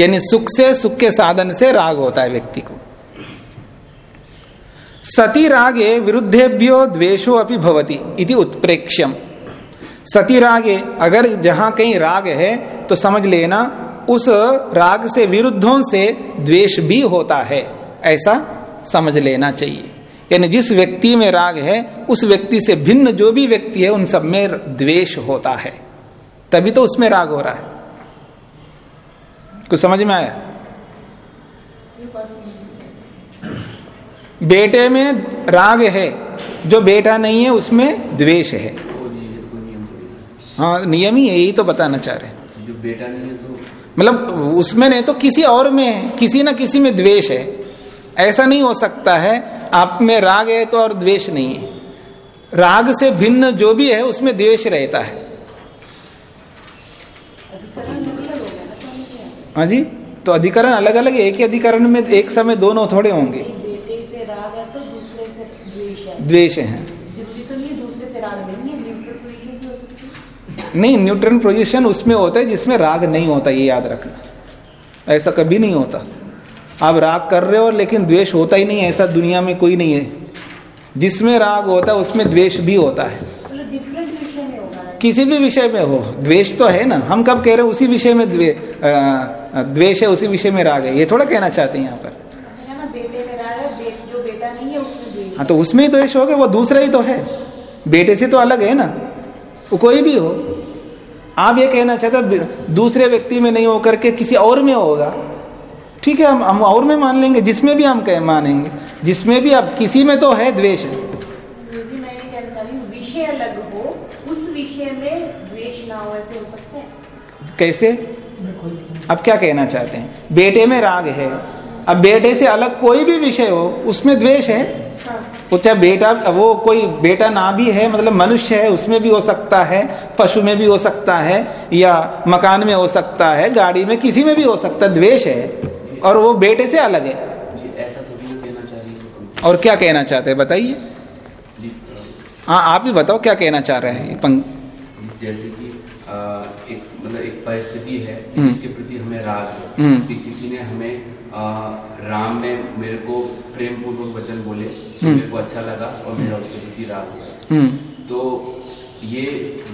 यानी सुख से, सुख के साधन से राग होता है व्यक्ति को। सती रागे विरुद्धेभ्यो द्वेषो अपि भवति इति उत्प्रेक्ष्यम। सती रागे, अगर जहाँ कहीं राग है तो समझ लेना, उस राग से विरुद्धों से द्वेष भी होता है, ऐसा समझ लेना चाहिए। यानी जिस व्यक्ति में राग है, उस व्यक्ति से भिन्न जो भी व्यक्ति है, उन सब में द्वेष होता है। तभी तो उसमें राग हो रहा है। कुछ समझ में आया? बेटे में राग है जो बेटा नहीं है उसमें द्वेष है। है। नियम ही है, यही तो बताना चाह रहे हैं। जो बेटा नहीं है तो मतलब उसमें नहीं तो किसी और में है किसी ना किसी में द्वेष है। ऐसा नहीं हो सकता है आप में राग है तो और द्वेष नहीं है। राग से भिन्न जो भी है उसमें द्वेष रहता है अधिकरण अलग अलग हो गया ना स्वामी जी हाँ जी? तो अधिकरण अलग अलग एक ही अधिकरण में एक समय दोनों थोड़े होंगे। बेटे से राग है तो दूसरे से द्वेष है। है। तो नहीं दूसरे से राग नहीं न्यूट्रल पोजीशन भी सकती नहीं न्यूट्रन पोजिशन उसमें होता है जिसमें राग नहीं होता ये याद रखना। ऐसा कभी नहीं होता। आप राग कर रहे हो लेकिन द्वेष होता ही नहीं ऐसा दुनिया में कोई नहीं है। जिसमें राग होता है उसमें द्वेष भी होता है। मतलब किसी भी विषय में हो। द्वेष तो है ना। हम कब कह रहे हैं उसी विषय में द्वेष है उसी विषय में राग है। ये थोड़ा कहना चाहते हैं यहाँ पर। है है तो उसमें ही द्वेष हो गया वो दूसरा ही तो है। बेटे से तो अलग है ना। वो कोई भी हो। आप ये कहना चाहते हो दूसरे व्यक्ति में नहीं होकर के किसी और में होगा। ठीक है हम हम और में मान लेंगे जिसमें भी हम कह मानेंगे। जिसमें भी अब किसी में तो है द्वेष। विषय अलग हो उस विषय में द्वेष ना हो ऐसे हो सकते हैं। कैसे? अब क्या कहना चाहते हैं? बेटे में राग है। अब बेटे से अलग कोई भी विषय हो उसमें द्वेष है? वो चाहे बेटा वो कोई बेटा ना भी है मतलब मनुष्य है उसमें भी हो सकता है पशु में भी हो सकता है या मकान में हो सकता है गाड़ी में किसी में भी हो सकता है द्वेष है और वो बेटे से अलग है। जी ऐसा तो और क्या कहना चाहते हैं बताइए। हाँ आप ही बताओ क्या कहना चाह रहे हैं ये पंक जैसे कि एक मतलब एक परिस्थिति है हम्म। जिसके प्रति हमें राग है हम्म। कि किसी ने हमें अ, राम ने मेरे को प्रेम पूर्वक वचन बोले तो हम्म। मेरे को अच्छा लगा और मेरा उसके प्रति राग हुआ तो ये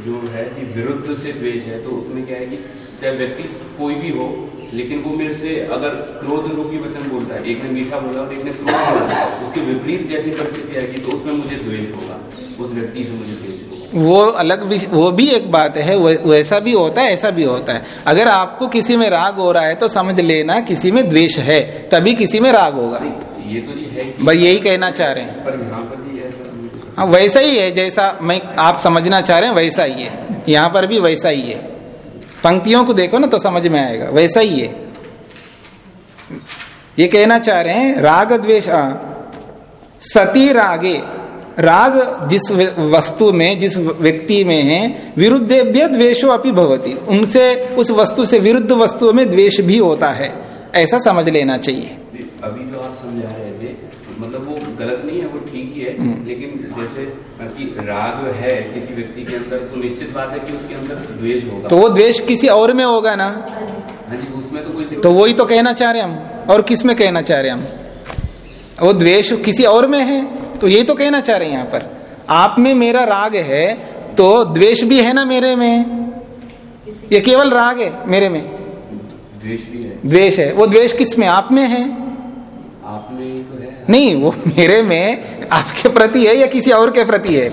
जो है कि विरुद्ध से द्वेष है तो उसमें क्या है कि चाहे व्यक्ति कोई भी हो लेकिन वो मेरे से अगर क्रोध रूपी वचन बोलता है एक ने मीठा बोला और एक ने क्रोध बोला उसके विपरीत जैसी परिस्थिति आएगी तो उसमें मुझे द्वेष होगा उस व्यक्ति से मुझे होगा वो अलग भी वो भी एक बात है वै- वैसा भी होता है ऐसा भी होता है। अगर आपको किसी में राग हो रहा है तो समझ लेना किसी में द्वेष है तभी किसी में राग होगा। ये तो ये है भाई यही कहना चाह रहे हैं। पर यहाँ पर भी ऐसा हाँ वैसा ही है जैसा मैं आप समझना चाह रहे हैं वैसा ही है। यहाँ पर भी वैसा ही है। पंक्तियों को देखो ना तो समझ में आएगा। वैसा ही है। ये कहना चाह रहे हैं राग द्वेष आ, सती रागे। राग जिस वस्तु में जिस व्यक्ति में है विरुद्धेभ्य द्वेषो अपनी भवती। उनसे उस वस्तु से विरुद्ध वस्तु में द्वेष भी होता है। ऐसा समझ लेना चाहिए। अभी जो आप समझा रहे थे मतलब वो गलत नहीं है वो ठीक ही है हम्म। लेकिन जैसे कि राग है किसी व्यक्ति के अंदर तो निश्चित बात है कि उसके अंदर द्वेष होगा। तो वो द्वेष किसी और में होगा ना? हाँ जी उसमें तो कोई तो वही तो कहना चाह रहे हम। और किसमें कहना चाह रहे हम? वो द्वेष किसी और में है? तो यही तो कहना चाह रहे हैं यहाँ पर। आप में मेरा राग है तो द्वेष भी है ना मेरे में? ये केवल राग है मेरे में। द्वेष भी है। द्वेष है। वो द्वेष किसमें? आप में है? आप में ही तो है। नहीं वो मेरे में आपके प्रति है या किसी और के प्रति है?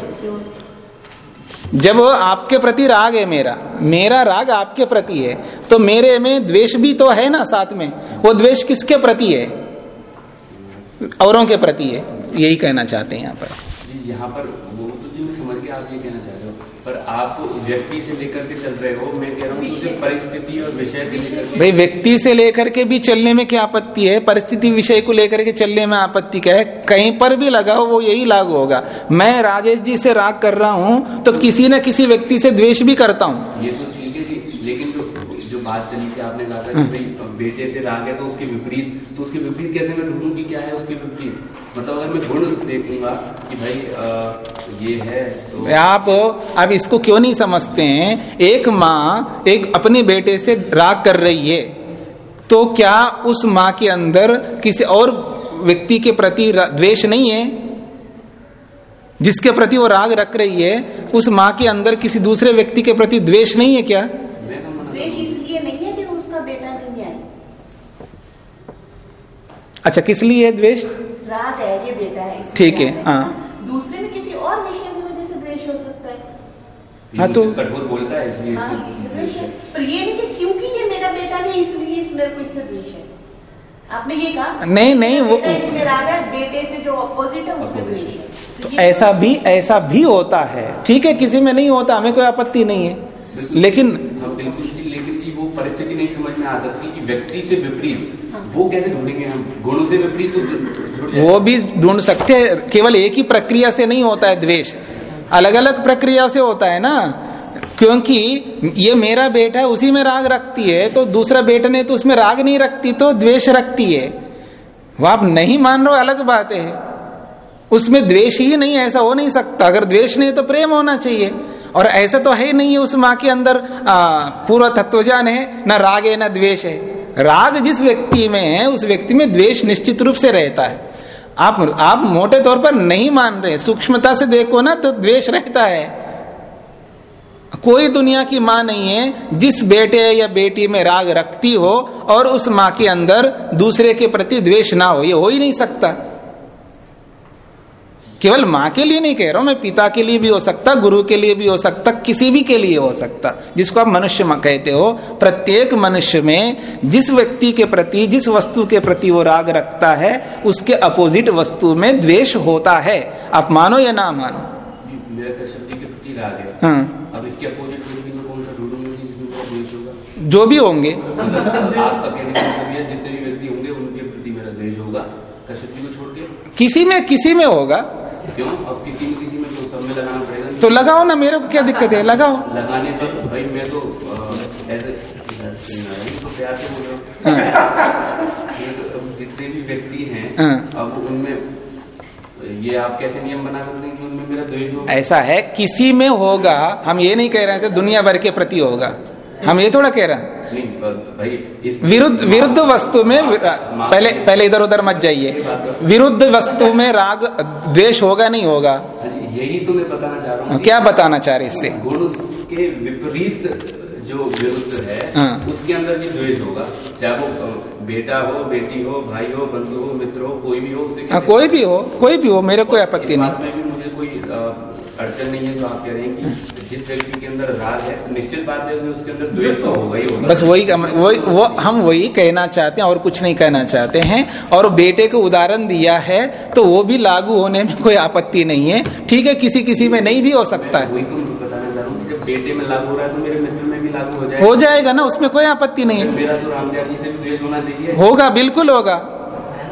जब आपके प्रति राग है मेरा मेरा राग आपके प्रति है तो मेरे में द्वेष भी तो है ना साथ में? वो द्वेष किसके प्रति है? औरों के प्रति है। यही कहना चाहते हैं यहाँ पर। यहाँ पर वो तो जी मैं समझ के आप ये कहना चाह रहे हो। पर आप व्यक्ति से लेकर के चल रहे हो मैं कह रहा हूँ परिस्थिति और विषय से लेकर भाई व्यक्ति से लेकर के भी चलने में क्या आपत्ति है? परिस्थिति विषय को लेकर के चलने में आपत्ति क्या है? कहीं पर भी लगाओ वो यही लागू होगा। मैं राजेश जी से राग कर रहा हूँ तो किसी न किसी व्यक्ति से द्वेष भी करता हूँ। ये तो ठीक है जी लेकिन जो जो बात चली थी आपने कहा था कि बेटे से राग है तो उसके विपरीत तो उसके विपरीत कैसे मैं ढूंढूं कि क्या है उसके विपरीत? मतलब अगर मैं गुण देखूँगा कि भाई ये है तो आप अब इसको क्यों नहीं समझते हैं? एक माँ एक अपने बेटे से राग कर रही है। तो क्या उस माँ के अंदर किसी और व्यक्ति के प्रति द्वेष नहीं है? जिसके प्रति वो राग रख रही है उस माँ के अंदर किसी दूसरे व्यक्ति के प्रति द्वेष नहीं है क्या? तो द्वेष इसलिए नहीं है कि उसका बेटा नहीं है। अच्छा किस लिए है द्वेष? राग है ये बेटा है ठीक है, हाँ। दूसरे में किसी और विषय की वजह से द्वेष हो सकता है। हाँ, तो- कठोर बोलता है इसलिए हाँ द्वेष है। पर ये नहीं कि क्योंकि ये मेरा बेटा नहीं इसलिए इस मेरे को इससे द्वेष है। आपने ये कहा? नहीं, नहीं, वो- इसमें राग है बेटे से जो अपोजिट है उसमें द्वेष है। तो ये- ऐसा भी ऐसा भी होता है। ठीक है किसी में नहीं होता हमें कोई आपत्ति नहीं है। लेकिन हाँ बिल्कुल लेकिन वो परिस्थिति नहीं समझ में आ सकती कि व्यक्ति से विपरीत वो कैसे ढूंढेंगे हम? गुणों से विपरीत तो। वो भी ढूंढ सकते हैं। केवल एक ही प्रक्रिया से नहीं होता है द्वेष। अलग अलग प्रक्रिया से होता है ना। क्योंकि ये मेरा बेटा है, उसी में राग रखती है तो दूसरा बेटा ने तो उसमें राग नहीं रखती तो द्वेष रखती है। वो आप नहीं मान रहे अलग बात है। उसमें द्वेष ही नहीं ऐसा हो नहीं सकता। अगर द्वेष नहीं तो प्रेम होना चाहिए। और ऐसा तो है नहीं है उस माँ के अंदर पूरा तत्वज्ञान है, न राग है, ना द्वेष है। राग जिस व्यक्ति में है, उस व्यक्ति में द्वेष निश्चित रूप से रहता है। आप आप मोटे तौर पर नहीं मान रहे, सूक्ष्मता से देखो ना तो द्वेष रहता है। कोई दुनिया की माँ नहीं है, जिस बेटे या बेटी में राग रखती हो और उस माँ के अंदर दूसरे के प्रति द्वेष ना हो, ये हो ही नहीं सकता। केवल माँ के लिए नहीं कह रहा हूँ मैं पिता के लिए भी हो सकता गुरु के लिए भी हो सकता किसी भी के लिए हो सकता। जिसको आप मनुष्य कहते हो प्रत्येक मनुष्य में जिस व्यक्ति के प्रति जिस वस्तु के प्रति वो राग रखता है उसके अपोजिट वस्तु में द्वेष होता है। आप मानो या ना मानो? राग है। होगा? जो भी होंगे। जितने भी व्यक्ति उनके प्रति मेरा द्वेष किसी में किसी में होगा। क्यों? अब किसी में किसी में तो सब में लगाना पड़ेगा तो लगाओ ना मेरे को क्या दिक्कत है? लगाओ। लगाने पर भाई मैं तो हूँ। तो जितने भी व्यक्ति हैं हाँ। अब उनमें ये आप कैसे नियम बना सकते हैं कि उनमें मेरा द्वेष ऐसा है किसी में होगा हम ये नहीं कह रहे थे दुनिया भर के प्रति होगा। हम ये थोड़ा कह रहे हैं। भाई विरुद्ध विरुद्ध वस्तु में पहले पहले इधर उधर मत जाइए। विरुद्ध वस्तु में राग द्वेष होगा नहीं होगा? हाँ यही तो मैं बताना चाह रहा हूँ क्या बताना चाह रहे इससे? गुण के विपरीत जो विरुद्ध है हाँ। उसके अंदर भी द्वेष होगा। चाहे वो बेटा हो बेटी हो भाई हो बंधु हो मित्र हो कोई भी हो उसे हाँ कोई भी हो कोई भी हो मेरे कोई आपत्ति नहीं। मुझे कोई अड़चन नहीं है तो आप कह रहे हैं कि जिस व्यक्ति के अंदर राग है निश्चित बात है कि उसके अंदर द्वेष तो होगा ही होगा। बस वही वही वो हम वही कहना चाहते हैं और कुछ नहीं कहना चाहते हैं। और बेटे को उदाहरण दिया है तो वो भी लागू होने में कोई आपत्ति नहीं है। ठीक है किसी किसी में नहीं भी हो सकता है। तो हूँ बेटे में लागू हो रहा है तो मेरे मित्र में भी लागू हो जाएगा। हो जाएगा ना उसमें कोई आपत्ति नहीं है। मेरा तो रामदयाल जी से भी द्वेष होना चाहिए। होगा बिल्कुल होगा।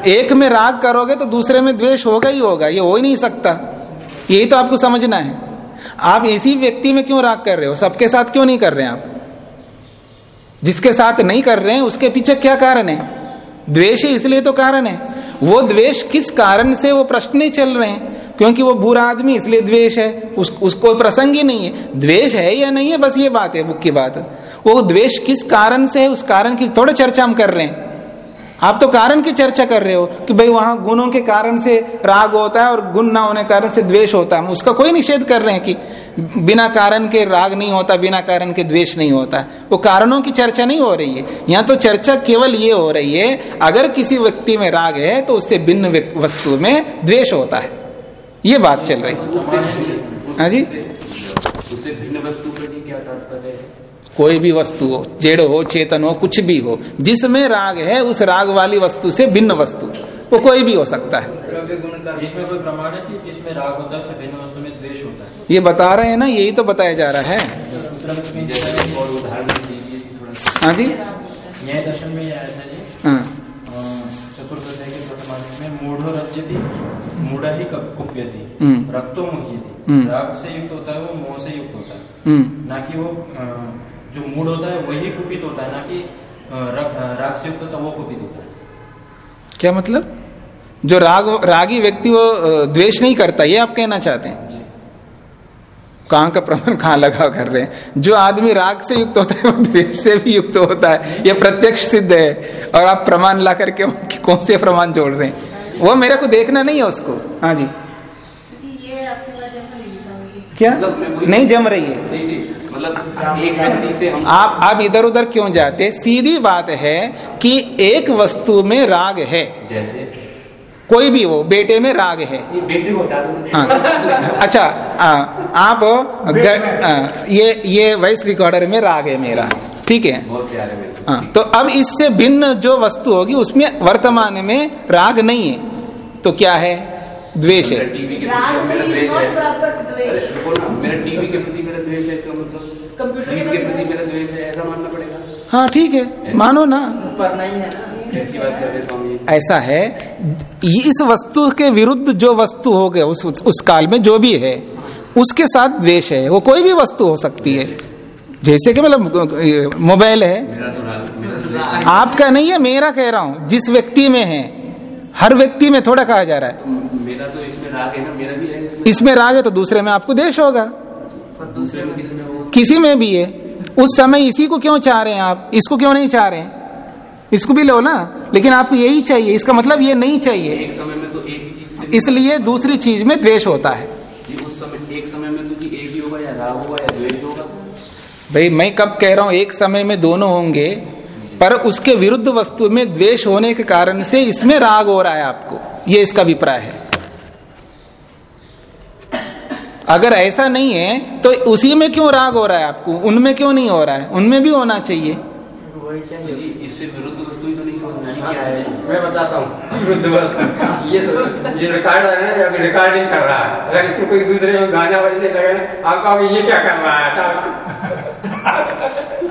एक में राग करोगे तो दूसरे में द्वेष होगा ही होगा। ये हो ही नहीं सकता। यही तो आपको समझना है। आप इसी व्यक्ति में क्यों राग कर रहे हो? सबके साथ क्यों नहीं कर रहे हैं आप? जिसके साथ नहीं कर रहे हैं उसके पीछे क्या कारण है? द्वेष इसलिए तो कारण है। वो द्वेष किस कारण से वो प्रश्न नहीं चल रहे हैं? क्योंकि वो बुरा आदमी इसलिए द्वेष है। उस, उसको प्रसंग ही नहीं है। द्वेष है या नहीं है बस ये बात है मुख्य बात। वो द्वेष किस कारण से है उस कारण की थोड़े चर्चा हम कर रहे हैं। आप तो कारण की चर्चा कर रहे हो कि भाई वहाँ गुणों के कारण से राग होता है और गुण ना होने कारण से द्वेष होता है। उसका कोई निषेध कर रहे हैं कि बिना कारण के राग नहीं होता, बिना कारण के द्वेष नहीं होता वो कारणों की चर्चा नहीं हो रही है। यहाँ तो चर्चा केवल ये हो रही है, अगर किसी व्यक्ति में राग है तो उससे भिन्न वस्तु में द्वेष होता है। ये बात चल रही है। हाँ जी? भिन्न वस्तु प्रति क्या तात्पर्य है कोई भी वस्तु हो जेड़ हो चेतन हो कुछ भी हो जिसमें राग है उस राग वाली वस्तु से भिन्न वस्तु। वो कोई भी हो सकता है। जिसमें कोई प्रमाण है कि जिसमें राग होता है उससे भिन्न वस्तु में द्वेष होता है। ये बता रहे हैं ना यही तो बताया जा रहा है। हाँ जी। न्याय दर्शन में आया था जी। हाँ। के में मूढ़ो रज्यति मूढ़ा ही कुप्यति हम्म। रक्तो मुह्यति। हम्म। राग से युक्त होता है वो मोह से युक्त होता है। हम्म। ना कि वो जो मूड होता है वही कुपित होता है ना कि रग- युक्त होता है वो कुपित होता है। क्या मतलब? जो राग रागी व्यक्ति वो द्वेष नहीं करता ये आप कहना चाहते हैं? कहाँ का प्रमाण कहाँ लगा कर रहे हैं? जो आदमी राग से युक्त होता है वो द्वेष से भी युक्त होता है। ये प्रत्यक्ष सिद्ध है। और आप प्रमाण ला करके कौन से प्रमाण जोड़ रहे हैं? वो मेरे को देखना नहीं है उसको। हाँ जी क्योंकि ये आपके पास जब नहीं समझी क्या? मतलब नहीं जम रही है। मतलब एक व्यक्ति से हम आप आप इधर उधर क्यों जाते? सीधी बात है कि एक वस्तु में राग है। जैसे? कोई भी हो बेटे में राग है। ये बेटी को हाँ। अच्छा आ, आप ग, आ, ये ये वॉइस रिकॉर्डर में राग है मेरा। ठीक है। हाँ तो अब इससे भिन्न जो वस्तु होगी उसमें वर्तमान में राग नहीं है। तो क्या है? द्वेष है। टीवी के प्रति मेरा is द्वेष not है। proper द्वेष। अरे रुको ना मेरा टीवी के प्रति मेरा द्वेष है इसका मतलब कंप्यूटर फ्रिज के के प्रति प्रति- मेरा द्वेष है ऐसा मानना पड़ेगा। हाँ ठीक है मानो ना। ऊपर नहीं है ना। ऐसी बात कर रहे स्वामी ऐसा है इस वस्तु के विरुद्ध जो वस्तु हो गया उस उस काल में जो भी है उसके साथ द्वेष है वो कोई भी वस्तु हो सकती है। जैसे कि मतलब मोबाइल है। तो तो द्वेष आपका नहीं है मेरा कह रहा हूँ जिस व्यक्ति में है हर व्यक्ति में थोड़ा कहा जा रहा है। मेरा तो इसमें राग है ना मेरा भी है इसमें। इसमें राग है तो दूसरे में आपको देश होगा। पर दूसरे में किसी में किसी में भी है। उस समय इसी को क्यों चाह रहे हैं आप? इसको क्यों नहीं चाह रहे हैं? इसको भी लो ना। लेकिन आपको यही चाहिए। इसका मतलब ये नहीं चाहिए। एक समय में तो एक ही चीज़ इसलिए दूसरी चीज़ में द्वेष होता है। उस समय एक समय में तो एक ही होगा या राग होगा या द्वेष होगा। भाई मैं कब कह रहा हूँ एक समय में दोनों होंगे। पर उसके विरुद्ध वस्तु में द्वेष होने के कारण से इसमें राग हो रहा है आपको। ये इसका अभिप्राय है। अगर ऐसा नहीं है तो उसी में क्यों राग हो रहा है आपको? उनमें क्यों नहीं हो रहा है? उनमें भी होना चाहिए। वही तो चाहिए इससे विरुद्ध वस्तु ही तो नहीं समझ में क्या है मैं बताता हूँ शुद्ध वस्तु ये ये रिकॉर्ड है ना अभी रिकॉर्डिंग कर रहा है अगर इसको कोई दूसरे में गाना बजने लगे ना आप कहोगे ये क्या कर रहा है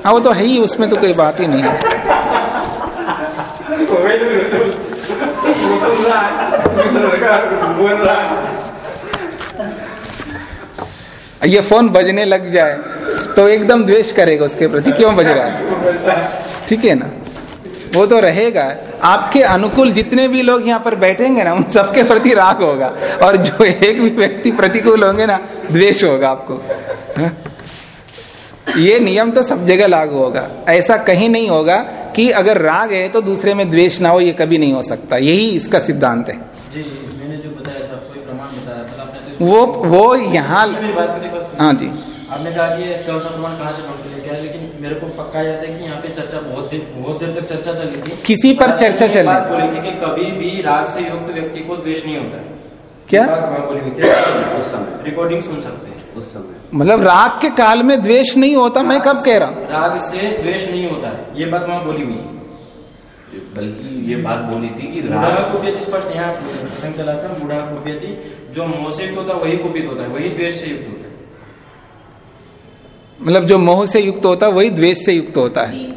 हाँ वो तो है ही उसमें तो कोई बात ही नहीं है ये फ़ोन बजने लग जाए तो एकदम द्वेष करेगा उसके प्रति क्यों बज रहा है ठीक है ना? वो तो रहेगा। आपके अनुकूल जितने भी लोग यहाँ पर बैठेंगे ना उन सबके प्रति राग होगा। और जो एक भी व्यक्ति प्रतिकूल होंगे ना द्वेष होगा आपको। हाँ? ये नियम तो सब जगह लागू होगा। ऐसा कहीं नहीं होगा कि अगर राग है तो दूसरे में द्वेष ना हो ये कभी नहीं हो सकता। यही इसका सिद्धांत है। जी मैंने जो बताया था कोई प्रमाण बताया था आपने तो वो वो यहाँ हाँ जी। आपने कहा कि कौन सा प्रमाण कहाँ से कर लेकिन मेरे को पक्का याद है कि यहाँ पे चर्चा बहुत दिन बहुत देर तक चर्चा चली थी। किसी पर चर्चा चली? बात बोली थी कि कभी भी राग से युक्त व्यक्ति को द्वेष नहीं होता। है क्या? बात बोली हुई थी उस समय। रिकॉर्डिंग सुन सकते हैं। उस समय। मतलब राग के काल में द्वेष नहीं होता मैं कब कह रहा हूँ? राग से द्वेष नहीं होता है ये बात वहाँ बोली हुई बल्कि ये बात बोली थी कि राग कुपियति स्पष्ट यहाँ प्रसंग चला था बूढ़ा कुपियति जो मोह से युक्त होता है वही कुपित होता है वही द्वेष से युक्त होता है। मतलब जो मोह से युक्त होता है वही द्वेष से युक्त होता है।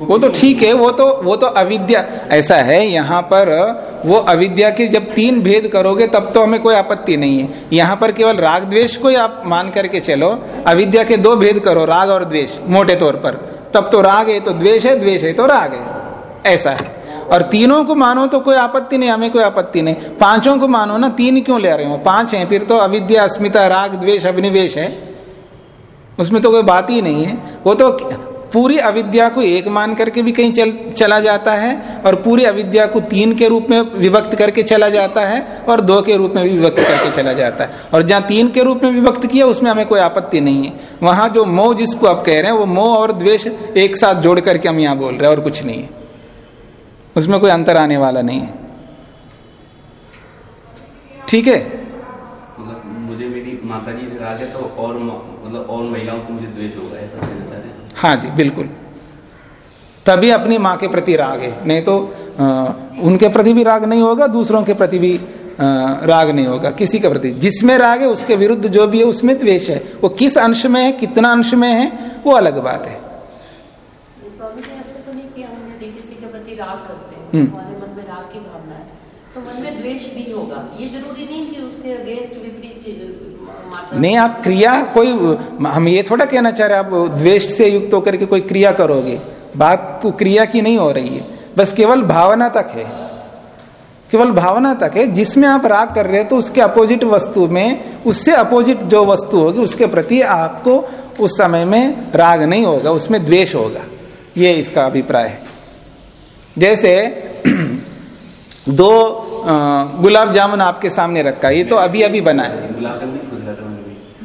वो तो ठीक है वो तो वो तो अविद्या ऐसा है यहाँ पर वो अविद्या के जब तीन भेद करोगे तब तो हमें कोई आपत्ति नहीं है। यहाँ पर केवल राग द्वेष को ही आप मान करके चलो अविद्या के दो भेद करो राग और द्वेष मोटे तौर पर। तब तो राग है तो द्वेष है द्वेष है तो राग है। ऐसा है। और तीनों को मानो तो कोई आपत्ति नहीं, हमें कोई आपत्ति नहीं। पाँचों को मानो ना, तीन क्यों ले रहे हो? पाँच हैं, फिर तो अविद्या, अस्मिता, राग, द्वेष, अभिनिवेश है। उसमें तो कोई बात ही नहीं है। वो तो पूरी अविद्या को एक मान करके भी कहीं चल, चला जाता है और पूरी अविद्या को तीन के रूप में विभक्त करके चला जाता है और दो के रूप में भी विभक्त करके चला जाता है। और जहाँ तीन के रूप में विभक्त किया, उसमें हमें कोई आपत्ति नहीं है। वहाँ जो मोह जिसको आप कह रहे हैं, वो मोह और द्वेष एक साथ जोड़ करके हम यहाँ बोल रहे हैं और कुछ नहीं है। उसमें कोई अंतर आने वाला नहीं है। ठीक है? मतलब मुझे मेरी माता जी से राग है तो और मतलब और महिलाओं से मुझे द्वेष होगा ऐसा कहना चाह रहे हैं। हाँ जी बिल्कुल। तभी अपनी माँ के प्रति राग है। नहीं तो अ, उनके प्रति भी राग नहीं होगा दूसरों के प्रति भी अ, राग नहीं होगा। किसी के प्रति। जिसमें राग है उसके विरुद्ध जो भी है उसमें द्वेष है। वो किस अंश में है कितना अंश में है वो अलग बात है स्वामी जी ऐसा तो नहीं कि हम यदि किसी के प्रति राग करते हैं हम्म। हमारे मन में राग की भावना है। तो मन में द्वेष भी होगा। ये ज़रूरी नहीं कि उसके अगेंस्ट विपरीत नहीं आप क्रिया कोई हम ये थोड़ा कहना चाह रहे आप द्वेष से युक्त होकर के कोई क्रिया करोगे। बात तो क्रिया की नहीं हो रही है। बस केवल भावना तक है। केवल भावना तक है। जिसमें आप राग कर रहे हैं तो उसके अपोजिट वस्तु में उससे अपोजिट जो वस्तु होगी उसके प्रति आपको उस समय में राग नहीं होगा उसमें द्वेष होगा। ये इसका अभिप्राय है। जैसे दो गुलाब जामुन आपके सामने रखा है। ये तो अभी अभी बना है।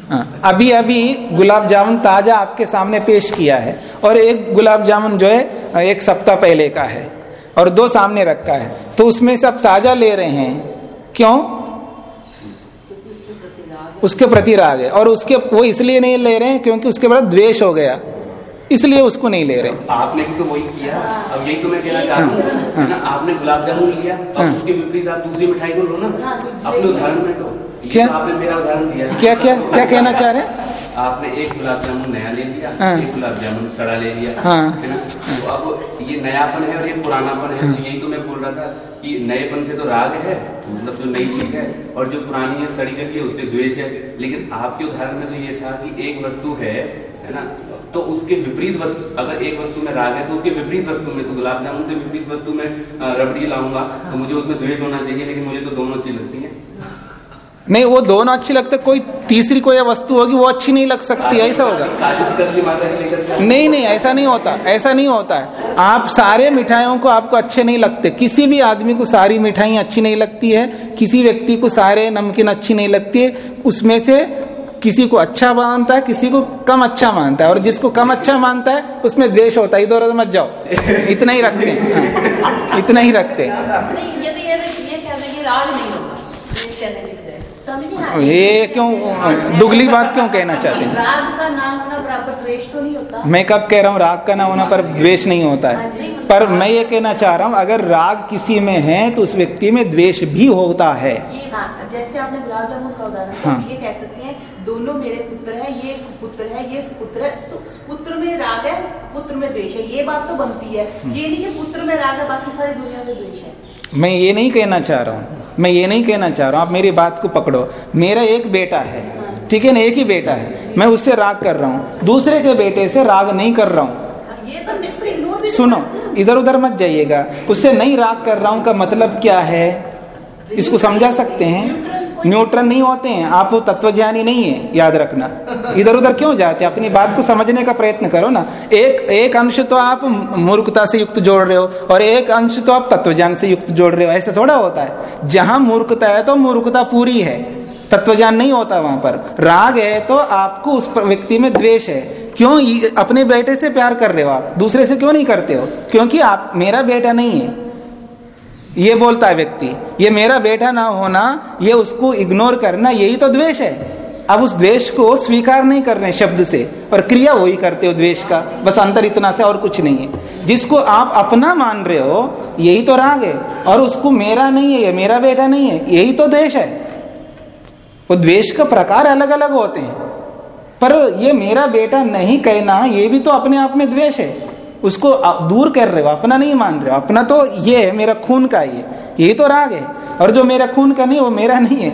हाँ, अभी अभी गुलाब जामुन ताज़ा आपके सामने पेश किया है और एक गुलाब जामुन जो है एक सप्ताह पहले का है और दो सामने रखा है। तो उसमें से आप ताज़ा ले रहे हैं। क्यों? उसके प्रति राग है। और उसके वो इसलिए नहीं ले रहे हैं क्योंकि उसके बाद द्वेष हो गया। इसलिए उसको नहीं ले रहे। आपने भी तो वही किया। अब यही तो मैं कहना चाहता हूँ आपने गुलाब जामुन लिया हाँ। अब उसके विपरीत आप दूसरी मिठाई को लो ना। अपने उदाहरण में लो। क्या? तो आपने मेरा उदाहरण दिया। क्या क्या क्या कहना चाह रहे हैं? आपने एक गुलाब जामुन नया ले लिया हाँ। एक गुलाब जामुन सड़ा ले लिया हाँ। है ना? तो अब ये नयापन है और ये पुरानापन है। तो यही तो मैं बोल रहा था कि नएपन से तो राग है मतलब जो नई चीज़ है और जो पुरानी है सड़ी गली है उससे द्वेष है। लेकिन आपके उदाहरण में तो ये था कि एक वस्तु है है ना? तो उसके विपरीत वस्तु अगर एक वस्तु में राग है तो उसके विपरीत वस्तु में तो गुलाब जामुन से विपरीत वस्तु में रबड़ी लाऊँगा तो मुझे उसमें द्वेष होना चाहिए लेकिन मुझे तो दोनों अच्छी लगती है। नहीं वो दोनों अच्छी लगते कोई तीसरी कोई वस्तु होगी वो अच्छी नहीं लग सकती ऐसा होगा। नहीं नहीं ऐसा नहीं होता ऐसा नहीं होता है। आप सारे मिठाइयों को आपको अच्छे नहीं लगते किसी भी आदमी को सारी मिठाई अच्छी नहीं लगती है किसी व्यक्ति को सारे नमकीन अच्छी नहीं लगती है उसमें से किसी को अच्छा मानता है किसी को कम अच्छा मानता है। और जिसको कम अच्छा मानता है उसमें द्वेष होता है। इधर उधर मत जाओ। इतना ही रखते हैं। हाँ, इतना ही रखते हैं। ये तो ये हैं हाँ, क्यों दुगली बात क्यों कहना चाहते हैं? राग का नाम होना बराबर द्वेष तो नहीं होता। मैं कब कह रहा हूँ राग का ना होना पर द्वेष नहीं होता है। पर मैं ये कहना चाह रहा हूँ अगर राग किसी में है तो उस व्यक्ति में द्वेष भी होता है। ये हाँ जैसे आपने गुलाब जामुन का उदाहरण दिया हाँ। ये कह सकते हैं दोनों मेरे पुत्र है ये पुत्र है ये पुत्र है। तो पुत्र में राग है पुत्र में द्वेष है। ये बात तो बनती है। ये नहीं कि पुत्र में राग है बाकी सारी दुनिया में द्वेष है। मैं ये नहीं कहना चाह रहा हूँ। मैं ये नहीं कहना चाह रहा हूँ आप मेरी बात को पकड़ो। मेरा एक बेटा है ठीक है ना? एक ही बेटा है। मैं उससे राग कर रहा हूँ। दूसरे के बेटे से राग नहीं कर रहा हूँ। भी तो सुनो इधर उधर मत जाइएगा। उससे नहीं राग कर रहा हूँ का मतलब क्या है? इसको समझा सकते हैं? न्यूट्रल नहीं होते हैं। आप वो तत्वज्ञानी नहीं है याद रखना। इधर उधर क्यों जाते हैं? अपनी बात को समझने का प्रयत्न करो ना। एक एक अंश तो आप मूर्खता से युक्त जोड़ रहे हो और एक अंश तो आप तत्वज्ञान से युक्त जोड़ रहे हो। ऐसे थोड़ा होता है। जहाँ मूर्खता है तो मूर्खता पूरी है। तत्वज्ञान नहीं होता वहाँ पर। राग है तो आपको उस व्यक्ति में द्वेष है। क्यों अपने बेटे से प्यार कर रहे हो आप? दूसरे से क्यों नहीं करते हो? क्योंकि आप मेरा बेटा नहीं है। ये बोलता है व्यक्ति, ये मेरा बेटा ना होना, ये उसको इग्नोर करना, यही तो द्वेष है। अब उस द्वेष को स्वीकार नहीं कर रहे शब्द से, और क्रिया वही करते हो द्वेष का, बस अंतर इतना से और कुछ नहीं है। जिसको आप अपना मान रहे हो, यही तो राग है, और उसको मेरा नहीं है, ये मेरा बेटा नहीं है, यही तो द्वेष है। वो द्वेष का प्रकार अलग अलग होते हैं। पर ये मेरा बेटा नहीं कहना, ये भी तो अपने आप में द्वेष है। उसको दूर कर रहे हो, अपना नहीं मान रहे हो। अपना तो ये है, मेरा खून का ये यही तो राग है। और जो मेरा खून का नहीं वो मेरा नहीं है।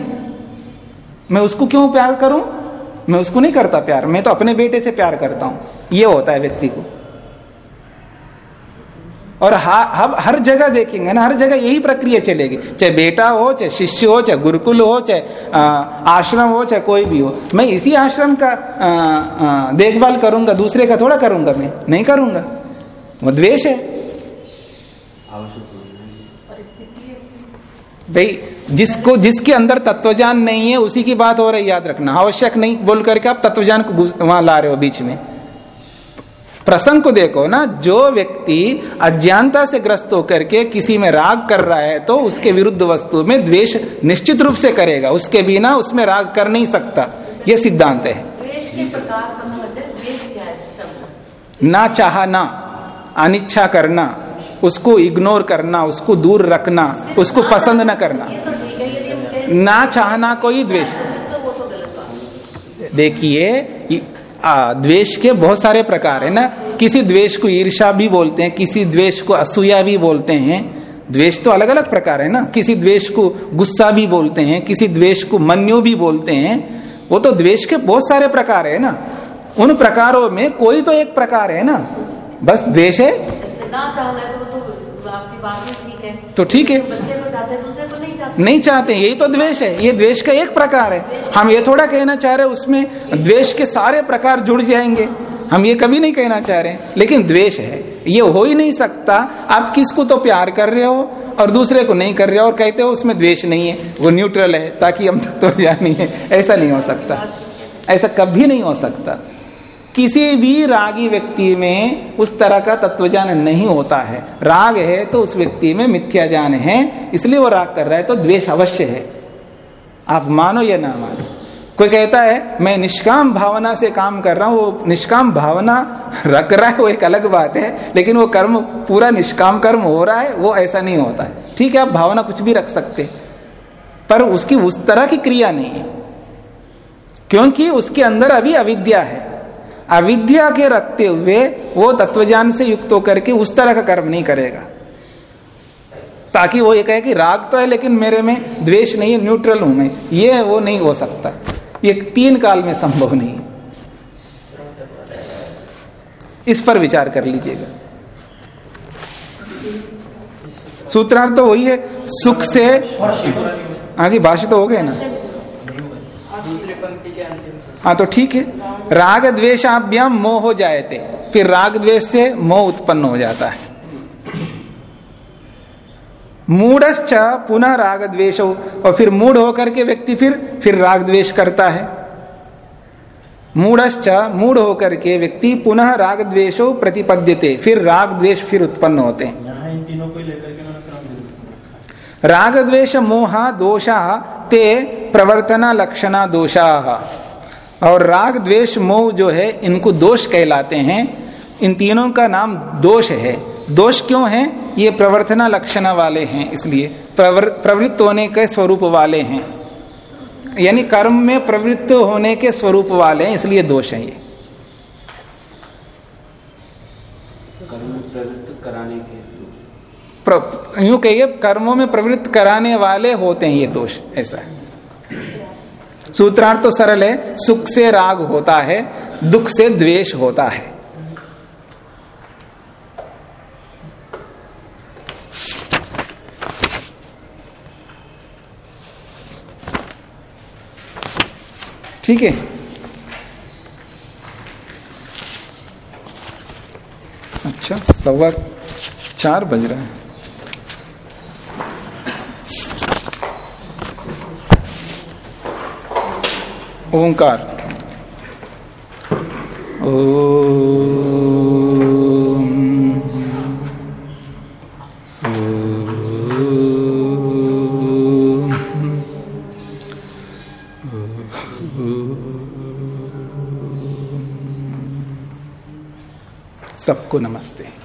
मैं उसको क्यों प्यार करूँ? मैं उसको नहीं करता प्यार। मैं तो अपने बेटे से प्यार करता हूँ। ये होता है व्यक्ति को। और हम हर जगह देखेंगे ना, हर जगह यही प्रक्रिया चलेगी। चाहे बेटा हो, चाहे शिष्य हो, चाहे गुरुकुल हो, चाहे आश्रम हो, चाहे कोई भी हो। मैं इसी आश्रम का देखभाल करूँगा, दूसरे का थोड़ा करूँगा मैं। नहीं करूँगा। वो द्वेष है? भाई जिसको जिसके अंदर तत्वज्ञान नहीं है उसी की बात हो रही याद रखना। आवश्यक नहीं बोल करके आप तत्वज्ञान को वहाँ ला रहे हो बीच में। प्रसंग को देखो ना जो व्यक्ति अज्ञानता से ग्रस्त होकर के किसी में राग कर रहा है तो उसके विरुद्ध वस्तु में द्वेष निश्चित रूप से करेगा। उसके बिना उसमें राग कर नहीं सकता। यह सिद्धांत है। मतलब क्या है ना चाहना। अनिच्छा करना, उसको इग्नोर करना, उसको दूर रखना, उसको पसंद न करना। ना चाहना कोई द्वेष। देखिए द्वेष के बहुत सारे प्रकार है ना। किसी द्वेष को ईर्षा भी बोलते हैं, किसी द्वेष को असूया भी बोलते हैं। द्वेष तो अलग अलग प्रकार है ना। किसी द्वेष को गुस्सा भी बोलते हैं, किसी द्वेष को मन्यु भी बोलते हैं। वो तो द्वेष के बहुत सारे प्रकार है ना। उन प्रकारों में कोई तो एक प्रकार है ना। बस है। है तो वो तो आपकी बात भी ठीक है। तो ठीक है। बच्चे को चाहते हैं दूसरे को नहीं चाहते। यही तो द्वेष है। ये द्वेष का एक प्रकार है। हम ये थोड़ा कहना चाह रहे उसमें द्वेष के सारे प्रकार जुड़ जाएँगे। हम ये कभी नहीं कहना चाह रहे लेकिन द्वेष है। ये हो ही नहीं सकता। आप किसको तो प्यार कर रहे हो और दूसरे को नहीं कर रहे हो और कहते हो उसमें द्वेष नहीं है। वो न्यूट्रल है ताकि हम तत्वज्ञानी है ऐसा नहीं हो सकता। ऐसा कभी नहीं हो सकता। किसी भी रागी व्यक्ति में उस तरह का तत्वज्ञान नहीं होता है। राग है तो उस व्यक्ति में मिथ्या ज्ञान है, इसलिए वो राग कर रहा है तो द्वेष अवश्य है। आप मानो या ना मानो। कोई कहता है, मैं निष्काम भावना से काम कर रहा हूँ, वो निष्काम भावना रख रहा है, वो एक अलग बात है, लेकिन वो कर्म, पूरा निष्काम कर्म हो रहा है, वो ऐसा नहीं होता है। ठीक है, आप भावना कुछ भी रख सकते पर उसकी उस तरह की क्रिया नहीं है। क्योंकि उसके अंदर अभी अविद्या है अविद्या के रखते हुए वो तत्वज्ञान से युक्त होकर के उस तरह का कर्म नहीं करेगा। ताकि वो ये कहे कि राग तो है, लेकिन मेरे में द्वेष नहीं है, न्यूट्रल हूँ मैं। ये वो नहीं हो सकता। ये तीन काल में संभव नहीं है। इस पर विचार कर लीजिएगा। सूत्रार्थ तो वही है, सुख से हाँ जी, भाष्य तो हो गए ना दूसरी पंक्ति के अंतिम से हाँ तो ठीक है। राग द्वेशाभ्याम मोह हो जाए थे फिर राग द्वेष से मोह उत्पन्न हो जाता है। मूढ़श्च पुनः राग द्वेष और फिर मूढ़ होकर के व्यक्ति फिर फिर राग द्वेष करता है। मूढ़श्च मूढ़ होकर के व्यक्ति पुनः राग द्वेषो प्रतिपद्यते। फिर राग द्वेष फिर उत्पन्न होते हैं। राग द्वेष मोहा दोषा ते प्रवर्तना लक्षणा दोषा। और राग द्वेष मोह जो है इनको दोष कहलाते हैं। इन तीनों का नाम दोष है। दोष क्यों है? ये प्रवर्तना लक्षण वाले हैं इसलिए प्रवृत्त होने के स्वरूप वाले हैं। यानी कर्म में प्रवृत्त होने के स्वरूप वाले हैं इसलिए दोष है ये। कर्म प्रवृत्त कराने के यूँ कहिए कर्मों में प्रवृत्त कराने वाले होते हैं ये दोष ऐसा। है सूत्रार्थ तो सरल है, सुख से राग होता है, दुख से द्वेष होता है। ठीक है? अच्छा सवा चार बज रहा है। ओंकार। ओ सबको नमस्ते।